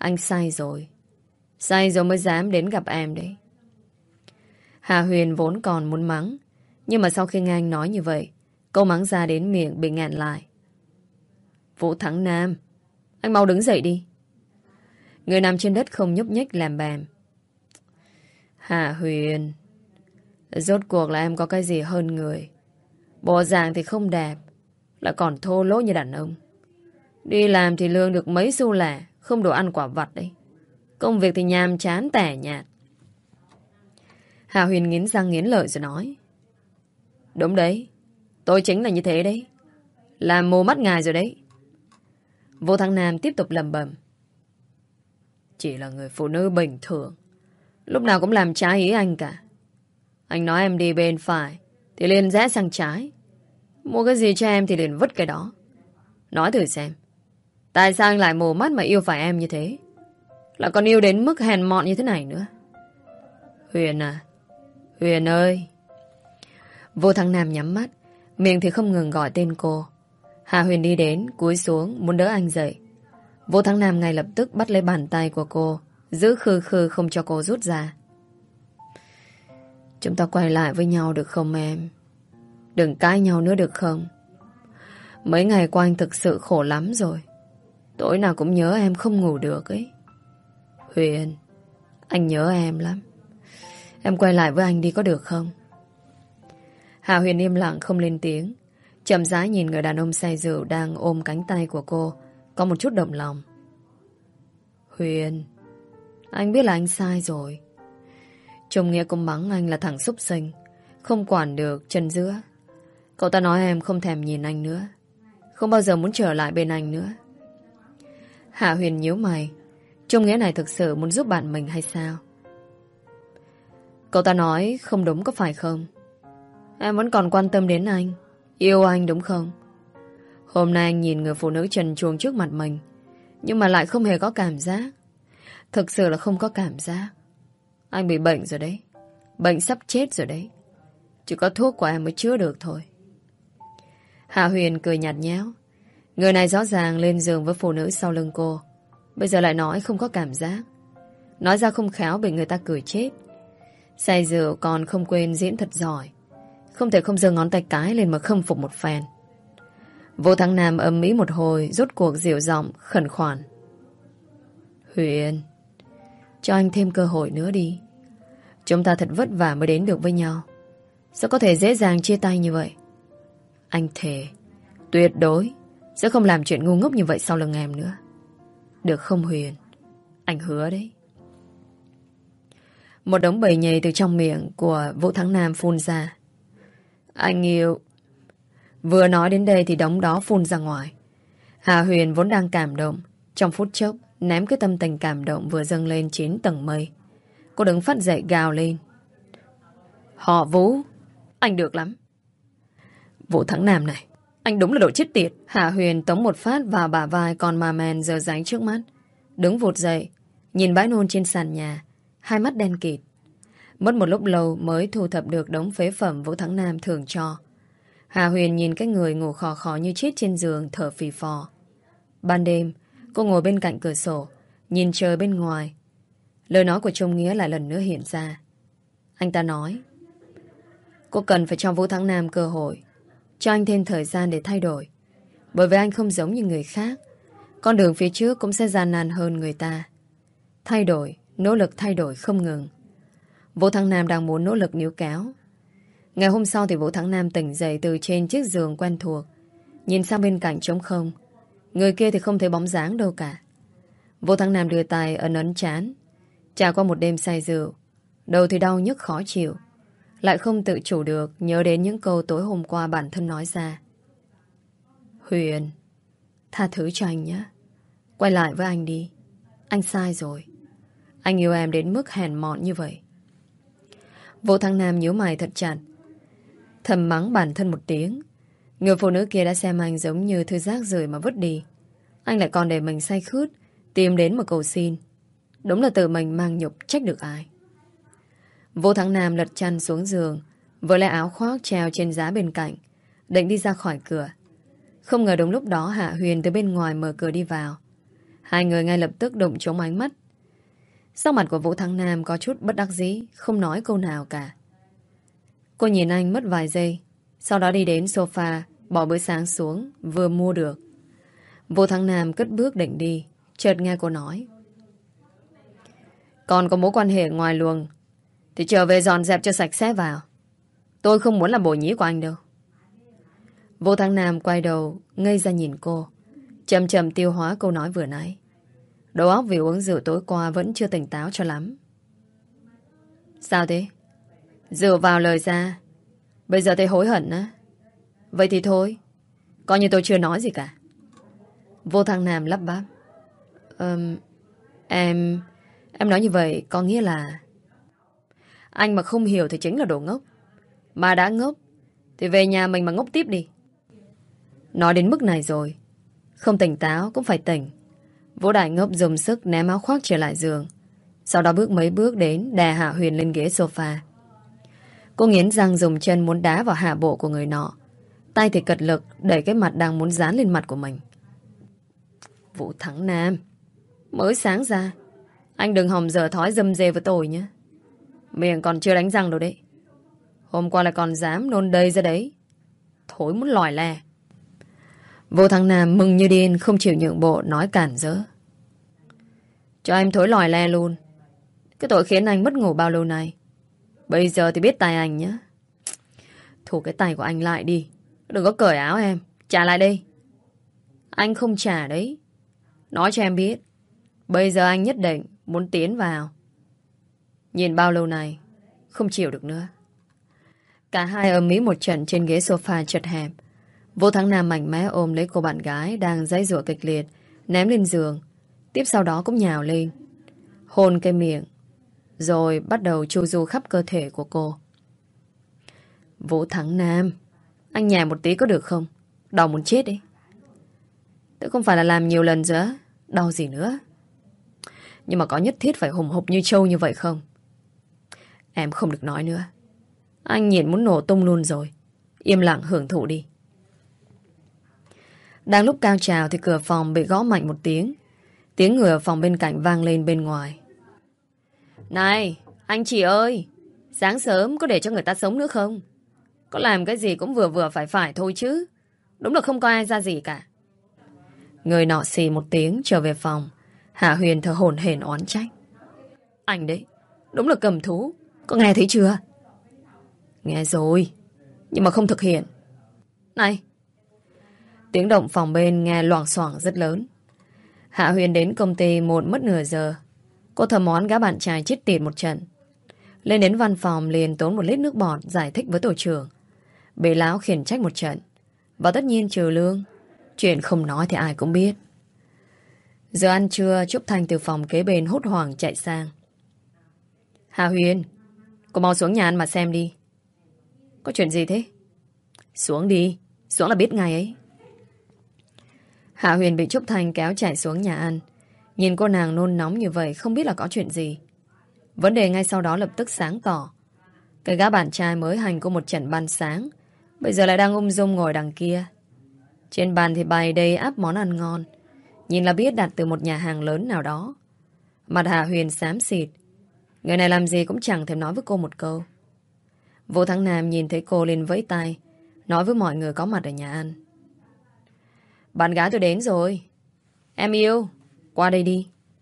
anh sai rồi. Sai rồi mới dám đến gặp em đấy. Hà Huyền vốn còn muốn mắng, nhưng mà sau khi nghe anh nói như vậy, câu mắng ra đến miệng bị ngạn lại. Vũ Thắng Nam, anh mau đứng dậy đi. Người nằm trên đất không nhúc nhích làm bàm. Hà Huyền, rốt cuộc là em có cái gì hơn người. Bộ dạng thì không đẹp, lại còn thô lỗ như đàn ông. Đi làm thì lương được mấy xu lẻ, không đồ ăn quả vặt đấy. Công việc thì nhàm chán tẻ nhạt. Hà Huyền nghiến răng nghiến lợi rồi nói. Đúng đấy, tôi chính là như thế đấy. Làm mù mắt ngài rồi đấy. Vô Thăng Nam tiếp tục lầm bầm. Chỉ là người phụ nữ bình thường. Lúc nào cũng làm trái ý anh cả. Anh nói em đi bên phải Thì liền rẽ sang trái Mua cái gì cho em thì liền vứt cái đó Nói thử xem Tại sao anh lại mù mắt mà yêu phải em như thế? Lại còn yêu đến mức hèn mọn như thế này nữa. Huyền à Huyền ơi. Vô thăng Nam nhắm mắt, Miệng thì không ngừng gọi tên cô. Hà Huyền đi đến, cúi xuống, muốn đỡ anh dậy. Vô thăng Nam ngay lập tức bắt lấy bàn tay của cô, Giữ khư khư không cho cô rút ra. Chúng ta quay lại với nhau được không em? Đừng cãi nhau nữa được không? Mấy ngày qua anh thực sự khổ lắm rồi. Tối nào cũng nhớ em không ngủ được ấy. Huyền, Anh nhớ em lắm. Em quay lại với anh đi có được không? Hà Huyền im lặng không lên tiếng. Chậm rãi nhìn người đàn ông say rượu Đang ôm cánh tay của cô, Có một chút động lòng. Huyền, Anh biết là anh sai rồi. Trung Nghĩa cũng mắng anh là thằng súc sinh, Không quản được chân giữa. Cậu ta nói em không thèm nhìn anh nữa, Không bao giờ muốn trở lại bên anh nữa. Hạ Huyền nhíu mày. Trung Nghĩa này thực sự muốn giúp bạn mình hay sao? Cậu ta nói không đúng có phải không? Em vẫn còn quan tâm đến anh. Yêu anh đúng không? Hôm nay anh nhìn người phụ nữ trần chuồng trước mặt mình, Nhưng mà lại không hề có cảm giác. Thực sự là không có cảm giác. Anh bị bệnh rồi đấy. Bệnh sắp chết rồi đấy. Chỉ có thuốc của em mới chữa được thôi. Hạ Huyền cười nhạt nhẽo. Người này rõ ràng lên giường với phụ nữ sau lưng cô. Bây giờ lại nói không có cảm giác. Nói ra không khéo bị người ta cười chết. Say rượu còn không quên diễn thật giỏi. Không thể không giơ ngón tay cái lên mà khâm phục một phen. Vô Thắng Nam âm mỹ một hồi Rút cuộc dịu giọng, khẩn khoản. Huyền, Cho anh thêm cơ hội nữa đi. Chúng ta thật vất vả mới đến được với nhau. Sao có thể dễ dàng chia tay như vậy? Anh thề, Tuyệt đối. Sẽ không làm chuyện ngu ngốc như vậy sau lưng em nữa. Được không, Huyền? Anh hứa đấy. Một đống bầy nhầy từ trong miệng Của Vũ Thắng Nam phun ra. Anh yêu. Vừa nói đến đây thì đống đó phun ra ngoài. Hà Huyền vốn đang cảm động. Trong phút chốc, Ném cái tâm tình cảm động vừa dâng lên 9 tầng mây. Cô đứng phát dậy gào lên. Họ Vũ, Anh được lắm. Vũ Thắng Nam này. Anh đúng là đồ chết tiệt Hạ Huyền tống một phát vào bả vai Còn mà mèn giờ ránh trước mắt Đứng vụt dậy Nhìn bãi nôn trên sàn nhà Hai mắt đen kịt Mất một lúc lâu mới thu thập được đống phế phẩm Vũ Thắng Nam thường cho Hà Huyền nhìn cái người ngủ khò khò như chết trên giường thở phì phò. Ban đêm, cô ngồi bên cạnh cửa sổ, nhìn trời bên ngoài. Lời nói của Trung Nghĩa lại lần nữa hiện ra. Anh ta nói, cô cần phải cho Vũ Thắng Nam cơ hội, cho anh thêm thời gian để thay đổi. Bởi vì anh không giống như người khác, con đường phía trước cũng sẽ gian nan hơn người ta. Thay đổi, nỗ lực thay đổi không ngừng. Vũ Thắng Nam đang muốn nỗ lực níu kéo, Ngày hôm sau thì Vũ Thắng Nam tỉnh dậy từ trên chiếc giường quen thuộc. Nhìn sang bên cạnh trống không. Người kia thì không thấy bóng dáng đâu cả. Vũ Thắng Nam đưa tay ấn ấn chán. Trải qua một đêm say rượu. Đầu thì đau nhức khó chịu. Lại không tự chủ được nhớ đến những câu tối hôm qua bản thân nói ra. Huyền, tha thứ cho anh nhé. Quay lại với anh đi. Anh sai rồi. Anh yêu em đến mức hèn mọn như vậy. Vô Thăng Nam nhíu mày thật chặt. Thầm mắng bản thân một tiếng Người phụ nữ kia đã xem anh giống như thư rác rưởi mà vứt đi Anh lại còn để mình say khướt Tìm đến một cầu xin Đúng là tự mình mang nhục trách được ai Vô Thắng Nam lật chăn xuống giường, Với lại áo khoác treo trên giá bên cạnh, Định đi ra khỏi cửa. Không ngờ đúng lúc đó Hạ Huyền từ bên ngoài mở cửa đi vào. Hai người ngay lập tức đụng chống ánh mắt. Sau mặt của Vũ Thắng Nam có chút bất đắc dĩ, Không nói câu nào cả. Cô nhìn anh mất vài giây, Sau đó đi đến sofa, Bỏ bữa sáng xuống, Vừa mua được. Vũ Thắng Nam cất bước định đi, Chợt nghe cô nói. Còn có mối quan hệ ngoài luồng thì trở về dọn dẹp cho sạch sẽ vào. Tôi không muốn làm bổ nhí của anh đâu. Vô thăng Nam quay đầu Ngây ra nhìn cô. Chầm chầm tiêu hóa câu nói vừa nãy. Đầu óc vì uống rượu tối qua Vẫn chưa tỉnh táo cho lắm. Sao thế? Dựa vào lời ra. Bây giờ thấy hối hận á. Vậy thì thôi. Coi như tôi chưa nói gì cả. Vô thăng nam lắp bắp. Um, Em Em nói như vậy có nghĩa là anh mà không hiểu thì chính là đồ ngốc. Mà đã ngốc, thì về nhà mình mà ngốc tiếp đi. Nói đến mức này rồi, không tỉnh táo cũng phải tỉnh. Vũ Đại ngốc dùng sức ném áo khoác trở lại giường. Sau đó bước mấy bước đến đè Hạ Huyền lên ghế sofa. Cô nghiến răng dùng chân muốn đá vào hạ bộ của người nọ. Tay thì cật lực đẩy cái mặt đang muốn dán lên mặt của mình. Vũ Thắng Nam Mới sáng ra Anh đừng hòng giờ thói dâm dê với tôi nhé Miệng còn chưa đánh răng đâu đấy. Hôm qua lại còn dám nôn đầy ra đấy. Thối muốn lòi lè Vô thằng Nam mừng như điên, Không chịu nhượng bộ, nói cản rỡ. Cho em thối lòi le luôn. Cái tội khiến anh mất ngủ bao lâu nay? Bây giờ thì biết tài anh nhé Thủ cái tay của anh lại đi. Đừng có cởi áo em. Trả lại đây Anh không trả đấy. Nói cho em biết. Bây giờ anh nhất định muốn tiến vào. Nhìn bao lâu này Không chịu được nữa. Cả hai ôm mỹ một trận trên ghế sofa chật hẹp. Vô Thắng Nam mạnh mẽ ôm lấy cô bạn gái Đang dãy rủa kịch liệt, Ném lên giường. Tiếp sau đó cũng nhào lên, Hôn cái miệng, Rồi bắt đầu chu du khắp cơ thể của cô. Vũ Thắng Nam, Anh nhả một tí có được không? Đau muốn chết đi. Tôi không phải là làm nhiều lần nữa Đau gì nữa. Nhưng mà có nhất thiết phải hùng hục như trâu như vậy không? Em không được nói nữa. Anh nhìn muốn nổ tung luôn rồi. Im lặng hưởng thụ đi. Đang lúc cao trào Thì cửa phòng bị gõ mạnh một tiếng. Tiếng người ở phòng bên cạnh vang lên bên ngoài. Này, Anh chị ơi, Sáng sớm có để cho người ta sống nữa không? Có làm cái gì cũng vừa vừa phải phải thôi chứ. Đúng là không có ai ra gì cả. Người nọ xì một tiếng trở về phòng. Hạ Huyền thở hồn hển oán trách. Anh đấy, Đúng là cầm thú. Có nghe thấy chưa? Nghe rồi Nhưng mà không thực hiện. Này Tiếng động phòng bên nghe loảng xoảng rất lớn. Hạ Huyền đến công ty một mất nửa giờ. Cô thầm món gã bạn trai chết tiệt một trận. Lên đến văn phòng liền tốn một lít nước bọt Giải thích với tổ trưởng. Bị lão khiển trách một trận. Và tất nhiên trừ lương Chuyện không nói thì ai cũng biết. Giờ ăn trưa, Trúc Thanh từ phòng kế bên hốt hoảng chạy sang. Hà Huyền, cô mau xuống nhà ăn mà xem đi. Có chuyện gì thế? Xuống đi, xuống là biết ngay ấy. Hạ Huyền bị Trúc thành kéo chạy xuống nhà ăn. Nhìn cô nàng nôn nóng như vậy không biết là có chuyện gì. Vấn đề ngay sau đó lập tức sáng tỏ. Cái gã bạn trai mới hành cô một trận ban sáng. Bây giờ lại đang ung dung ngồi đằng kia. Trên bàn thì bày đầy áp món ăn ngon. Nhìn là biết đặt từ một nhà hàng lớn nào đó. Mặt Hạ Huyền xám xịt. Người này làm gì cũng chẳng thèm nói với cô một câu. Vũ Thắng Nam nhìn thấy cô lên vẫy tay, nói với mọi người có mặt ở nhà ăn. Bạn gái tôi đến rồi. Em yêu, qua đây đi.